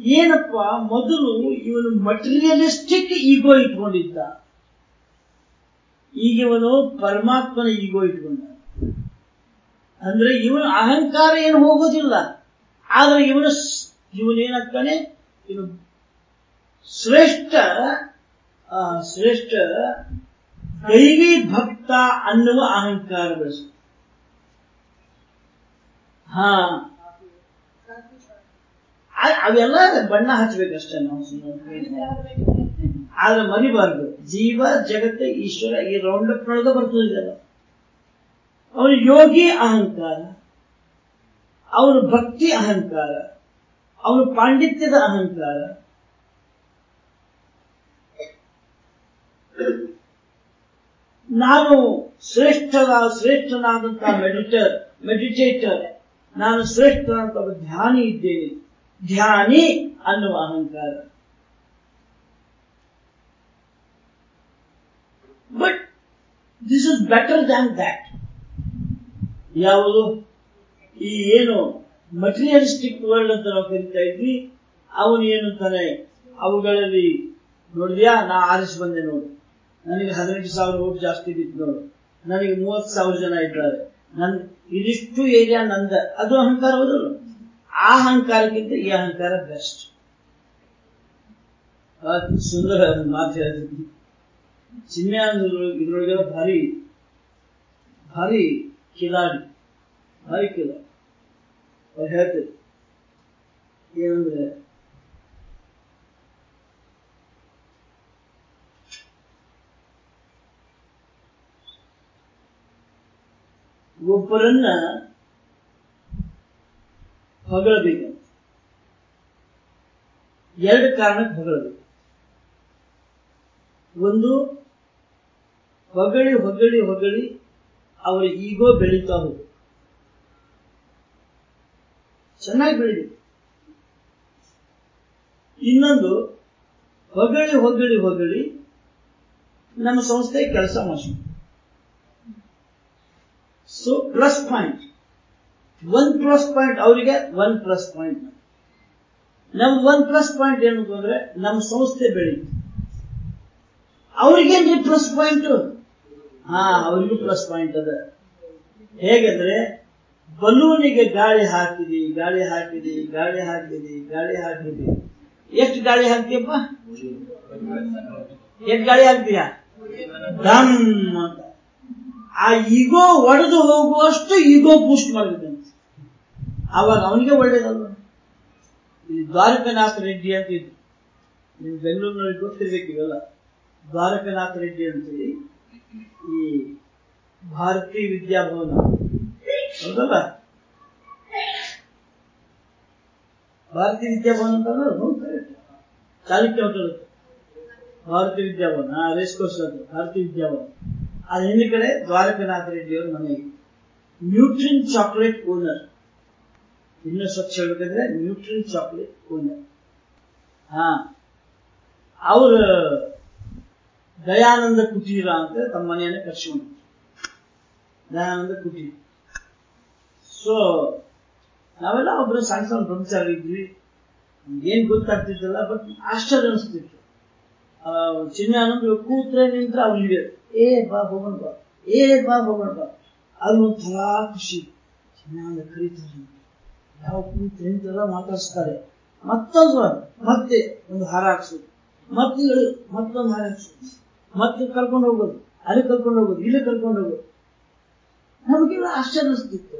ಏನಪ್ಪ, ಮೊದಲು ಇವನು ಮಟೀರಿಯಲಿಸ್ಟಿಕ್ ಈಗೋ ಇಟ್ಕೊಂಡಿದ್ದ. ಈಗ ಇವನು ಪರಮಾತ್ಮನ ಈಗೋ ಇಟ್ಕೊಂಡ. ಅಂದ್ರೆ ಇವನು ಅಹಂಕಾರ ಏನು ಹೋಗೋದಿಲ್ಲ. ಆದ್ರೆ ಇವನು ಇವನೇನಾಗ್ತಾನೆ ಇವನು ಶ್ರೇಷ್ಠ ಶ್ರೇಷ್ಠ ದೈವಿ ಭಕ್ತ ಅನ್ನುವ ಅಹಂಕಾರ ಹಾ. ಅವೆಲ್ಲ ಬಣ್ಣ ಹಚ್ಚಬೇಕಷ್ಟೇ ನಾವು ಸುಮ್ಮನೆ ಆದ್ರೆ ಮರಿಬಾರ್ದು. ಜೀವ, ಜಗತ್ತ, ಈಶ್ವರ ಈ ರೌಂಡ್ ಅಪ್ ನೊಳಗೆ ಬರ್ತದೆ ಇದೆಲ್ಲ. ಯೋಗಿ ಅಹಂಕಾರ ಅವನು ಭಕ್ತಿ ಅಹಂಕಾರ ಅವನು ಪಾಂಡಿತ್ಯದ ಅಹಂಕಾರ. ನಾನು ಶ್ರೇಷ್ಠದ ಶ್ರೇಷ್ಠನಾದಂತಹ ಮೆಡಿಟರ್ ಮೆಡಿಟೇಟರ್ ನಾನು ಶ್ರೇಷ್ಠನಾದಂತಹ ಧ್ಯಾನಿ ಇದ್ದೇನೆ. ಧ್ಯಾನಿ ಅನ್ನುವ ಅಹಂಕಾರ. But this is better than that ಯಾವುದು? ಈ ಏನು ಮಟೀರಿಯಲಿಸ್ಟಿಕ್ ವರ್ಲ್ಡ್ ಅಂತ ನಾವು ಕರಿತಾ ಇದ್ವಿ, ಅವನು ಏನು ತಾನೆ? ಅವುಗಳಲ್ಲಿ ನೋಡಿದ್ಯಾ? ನಾ ಆರಿಸಿ ಬಂದೆ ನೋಡು. ನನಗೆ ಹದಿನೆಂಟು ಸಾವಿರ ಓಟ್ ಜಾಸ್ತಿ ಬಿತ್ತು ನೋಡು. ನನಗೆ ಮೂವತ್ತು ಸಾವಿರ ಜನ ಇದ್ದಾರೆ. ನನ್ ಇದಿಷ್ಟು ಏರಿಯಾ ನಂದ. ಅದು ಅಹಂಕಾರ ಹೌದಲ್ಲ ಆ ಅಹಂಕಾರಕ್ಕಿಂತ ಈ ಅಹಂಕಾರ ಬೆಸ್ಟ್. ಸುಂದರ ಮಾತು ಹೇಳ್ತೀನಿ ಚಿನ್ನ ಇದ್ರೊಳಗೆ ಭಾರಿ ಭಾರಿ ಕಿಲಾಡಿ ಭಾರಿ ಕಿಲಾಡಿ. ಅವ್ರು ಹೇಳ್ತಾರೆ, ಏನಂದ್ರೆ, ಒಬ್ಬರನ್ನ ಹೊಗಳಬೇಕು ಎರಡು ಕಾರಣಕ್ಕೆ ಹೊಗಳಬೇಕು ಒಂದು, ಹೊಗಳಿ ಹೊಗಳಿ ಹೊಗಳಿ ಅವರ ಈಗೋ ಬೆಳೀತಾ ಹೋಗುತ್ತೆ ಚೆನ್ನಾಗಿ ಬೆಳಿಬೇಕು ಇನ್ನೊಂದು, ಹೊಗಳಿ ಹೊಗಳಿ ಹೊಗಳಿ ನಮ್ಮ ಸಂಸ್ಥೆ ಕೆಲಸ ಮಾಡಿಸ್ಬೇಕು so plus point one plus point ಅವರಿಗೆ ಒನ್ ಪ್ಲಸ್ ಪಾಯಿಂಟ್ ನಮ್ ಒನ್ ಪ್ಲಸ್ ಪಾಯಿಂಟ್ ಏನು ಅಂದ್ರೆ ನಮ್ಮ ಸಂಸ್ಥೆ ಬೆಳೀತು. ಅವ್ರಿಗೇನ್ರಿ ಪ್ಲಸ್ ಪಾಯಿಂಟ್ ಹಾ, ಅವ್ರಿಗೂ ಪ್ಲಸ್ ಪಾಯಿಂಟ್ ಅದ. ಹೇಗಂದ್ರೆ, ಬಲೂನಿಗೆ ಗಾಳಿ ಹಾಕಿದಿ ಗಾಳಿ ಹಾಕಿದಿ ಗಾಳಿ ಹಾಕಿದಿ ಗಾಳಿ ಹಾಕಿದಿ. ಎಷ್ಟು ಗಾಳಿ ಹಾಕ್ತೀಯಪ್ಪ? ಎಷ್ಟು ಗಾಳಿ ಹಾಕ್ತೀಯಾ? ಅಂತ. ಆ ಈಗೋ ಒಡೆದು ಹೋಗುವಷ್ಟು ಈಗೋ ಬೂಸ್ಟ್ ಮಾಡಬೇಕಂತ ಅವಾಗ ಅವನಿಗೆ ಒಳ್ಳೇದಲ್ವ? ಈ ದ್ವಾರಕನಾಥ ರೆಡ್ಡಿ ಅಂತ ಇದ್ರು. ನೀವು ಬೆಂಗಳೂರಿನಲ್ಲಿ ಗೊತ್ತಿರ್ಬೇಕು ಇವೆಲ್ಲ ದ್ವಾರಕನಾಥ ರೆಡ್ಡಿ ಅಂತೇಳಿ ಈ ಭಾರತೀಯ ವಿದ್ಯಾಭವನ. ಹೌದಲ್ಲ ಭಾರತೀಯ ವಿದ್ಯಾಭವನ ಅಂತಂದ್ರೆ ಹೌದು ಕರೆಕ್ಟ್ ಚಾಲುಕ್ಯ ಹೋಟೆಲ್ ಭಾರತೀಯ ವಿದ್ಯಾಭವನ ರೇಸ್ ಕೋರ್ಸ್ ಅದು ಭಾರತೀಯ ವಿದ್ಯಾಭವನ. ಆ ಹೆಣ್ಣು ಕಡೆ ದ್ವಾರಕನಾಥ ರೆಡ್ಡಿ ಮನೆ. Nutrine chocolate owner. ಇನ್ನೂ ಸ್ವಚ್ಛ ಹೇಳ್ಬೇಕಂದ್ರೆ ನ್ಯೂಟ್ರಿನ್ ಚಾಕ್ಲೇಟ್ ಓನರ್. ಹಾ. ಅವ್ರ ದಯಾನಂದ ಕುಟೀರ ಅಂತ ತಮ್ಮ ಮನೆಯನ್ನ ಕರ್ಸ್ಕೊಂಡು ದಯಾನಂದ ಕುಟೀರ. ಸೊ ನಾವೆಲ್ಲ ಒಬ್ರು ಸಣ್ಣ ಬ್ರಹ್ಮಚಾರಿ ಇದ್ವಿ. ಏನ್ ಗೊತ್ತಾಗ್ತಿದ್ದಲ್ಲ ಬಟ್ ಆಶ್ಚರ್ಯ ಅನಿಸ್ತಿತ್ತು. ಚಿನ್ನ ಕೂತ್ರೆ ನಿಂತ್ರೆ ಅವ್ನಿಗೆ ಏ ಬಾ ಹೋಗೋಣ ಬಾ ಏ ಬಾ ಹೋಗೋಣ ಬಾ ಅದು ಒಂಥರ ಖುಷಿ. ಚೆನ್ನಾಗಿ ಕರೀತಾರೆ ಯಾವ ಕೂತ್ರೆ ಮಾತಾಡ್ಸ್ತಾರೆ ಮಾತಾಡಿಸ್ತಾರೆ. ಮತ್ತೊಂದು ಮತ್ತೆ ಒಂದು ಹಾರ ಹಾಕ್ಸೋದು. ಮತ್ತೆ ಮತ್ತೊಂದು ಹಾರ ಹಾಕ್ಸೋದು. ಮತ್ತೆ ಕರ್ಕೊಂಡು ಹೋಗೋದು, ಅಲ್ಲಿ ಕರ್ಕೊಂಡು ಹೋಗೋದು, ಇಲ್ಲಿ ಕರ್ಕೊಂಡು ಹೋಗೋದು. ನಮಗೆಲ್ಲ ಆಶ್ಚರ್ಯ ಅನಿಸ್ತಿತ್ತು.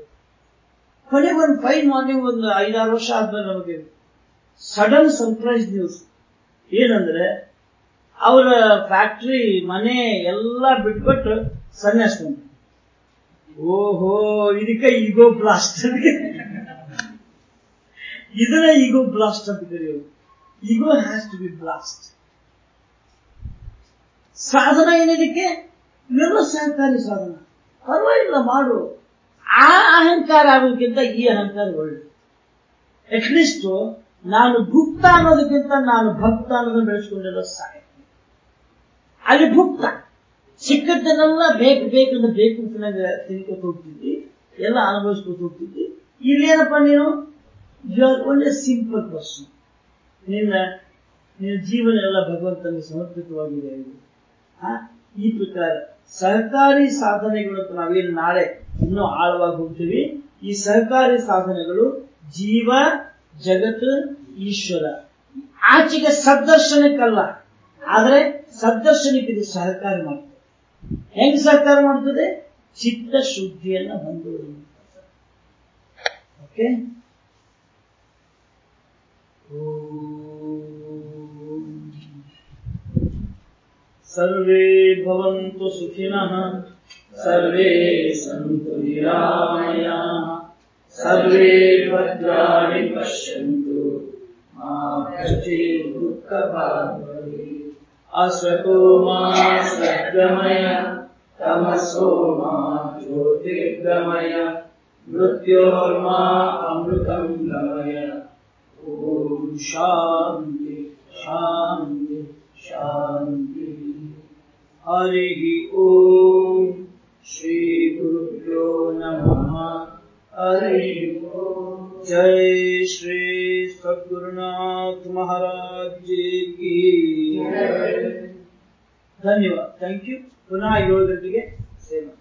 ಕೊನೆಗೆ ಒಂದು ಫೈನ್ ಮಾರ್ನಿಂಗ್ ಒಂದು ಐದಾರು ವರ್ಷ ಆದ್ಮೇಲೆ ನಮಗೆ ಸಡನ್ ಸರ್ಪ್ರೈಸ್ ನ್ಯೂಸ್. ಏನಂದ್ರೆ ಅವರ ಫ್ಯಾಕ್ಟ್ರಿ ಮನೆ ಎಲ್ಲ ಬಿಟ್ಬಿಟ್ಟು ಸನ್ಯಾಸ ಓಹೋ, ಇದಕ್ಕೆ ಈಗೋ ಬ್ಲಾಸ್ಟ್ ಇದನ್ನ ಈಗೋ ಬ್ಲಾಸ್ಟ್ ಅಂತ ಕರೆಯೋದು ego has to be blast ಸಾಧನ ಏನಿದಕ್ಕೆ? ನಿರ್ವಸಹಕಾರಿ ಸಹಕಾರಿ ಸಾಧನ. ಪರವಾಗಿಲ್ಲ, ಮಾಡು. ಆ ಅಹಂಕಾರ ಆಗೋದಕ್ಕಿಂತ ಈ ಅಹಂಕಾರ ಒಳ್ಳೆ. ಅಟ್ಲೀಸ್ಟ್ ನಾನು ಗುಪ್ತ ಅನ್ನೋದಕ್ಕಿಂತ ನಾನು ಭಕ್ತ ಅನ್ನೋದನ್ನ ಬೆಳೆಸ್ಕೊಂಡಿರೋ ಸಾಕು. ಅಲ್ಲಿ ಭುಕ್ತ. ಸಿಕ್ಕದ್ದನ್ನೆಲ್ಲ ಬೇಕು ಬೇಕಂದ್ರೆ ಬೇಕು ಅಂತ ತಿನ್ಕೊತ ಹೋಗ್ತಿದ್ವಿ. ಎಲ್ಲ ಅನುಭವಿಸ್ಕೊತ ಹೋಗ್ತಿದ್ವಿ. ಇಲ್ಲೇನಪ್ಪ ನೀನು? ಯು ಆರ್ ಒಳ್ಳೆ ಸಿಂಪಲ್ ಪರ್ಸನ್ ನಿನ್ನ ನಿನ್ನ ಜೀವನ ಎಲ್ಲ ಭಗವಂತನಿಗೆ ಸಮರ್ಪಿತವಾಗಿದೆ ಈ ಪ್ರಕಾರ ಸರ್ಕಾರಿ ಸಾಧನೆಗಳು ನಾವೇನು ನಾಳೆ ಇನ್ನೂ ಆಳವಾಗಿ ಹೋಗ್ತೀವಿ. ಈ ಸರ್ಕಾರಿ ಸಾಧನೆಗಳು ಜೀವ, ಜಗತ್ತು, ಈಶ್ವರ. ಆಚೆಗೆ ಸದ್ದರ್ಶನಕ್ಕಲ್ಲ. ಆದ್ರೆ ಸದ್ದರ್ಶನಕ್ಕೆ ಇದು ಸಹಕಾರ ಮಾಡ್ತದೆ ಹೆಂಗ್ ಸಹಕಾರ ಮಾಡ್ತದೆ ಚಿತ್ತ ಶುದ್ಧಿಯನ್ನ ಹೊಂದುವುದು ಓಕೆ ಸರ್ವೇ ಭವಂತು ಸುಖಿನಃ ಸರ್ವೇ ಸಂತು ನಿರಾಮಯಾಃ ಸರ್ವೇ ಭದ್ರಾಣಿ ಪಶ್ಯಂತು ಮಾ ಕಶ್ಚಿತ್ ದುಃಖ असतो मा सद्गमय तमसो मा ज्योतिर्गमय, मृत्योर्मा अमृतं गमय। ॐ शान्ति शान्ति शान्ति। हरिः ॐ श्रीगुरुभ्यो नमः। हरिः ॐ जय श्री सद्गुरुनाथ महाराज जी की ಧನ್ಯವಾದ ಥ್ಯಾಂಕ್ ಯು ಪುನಃ ಏಳು ಗಂಟೆಗೆ ಸೇವೆ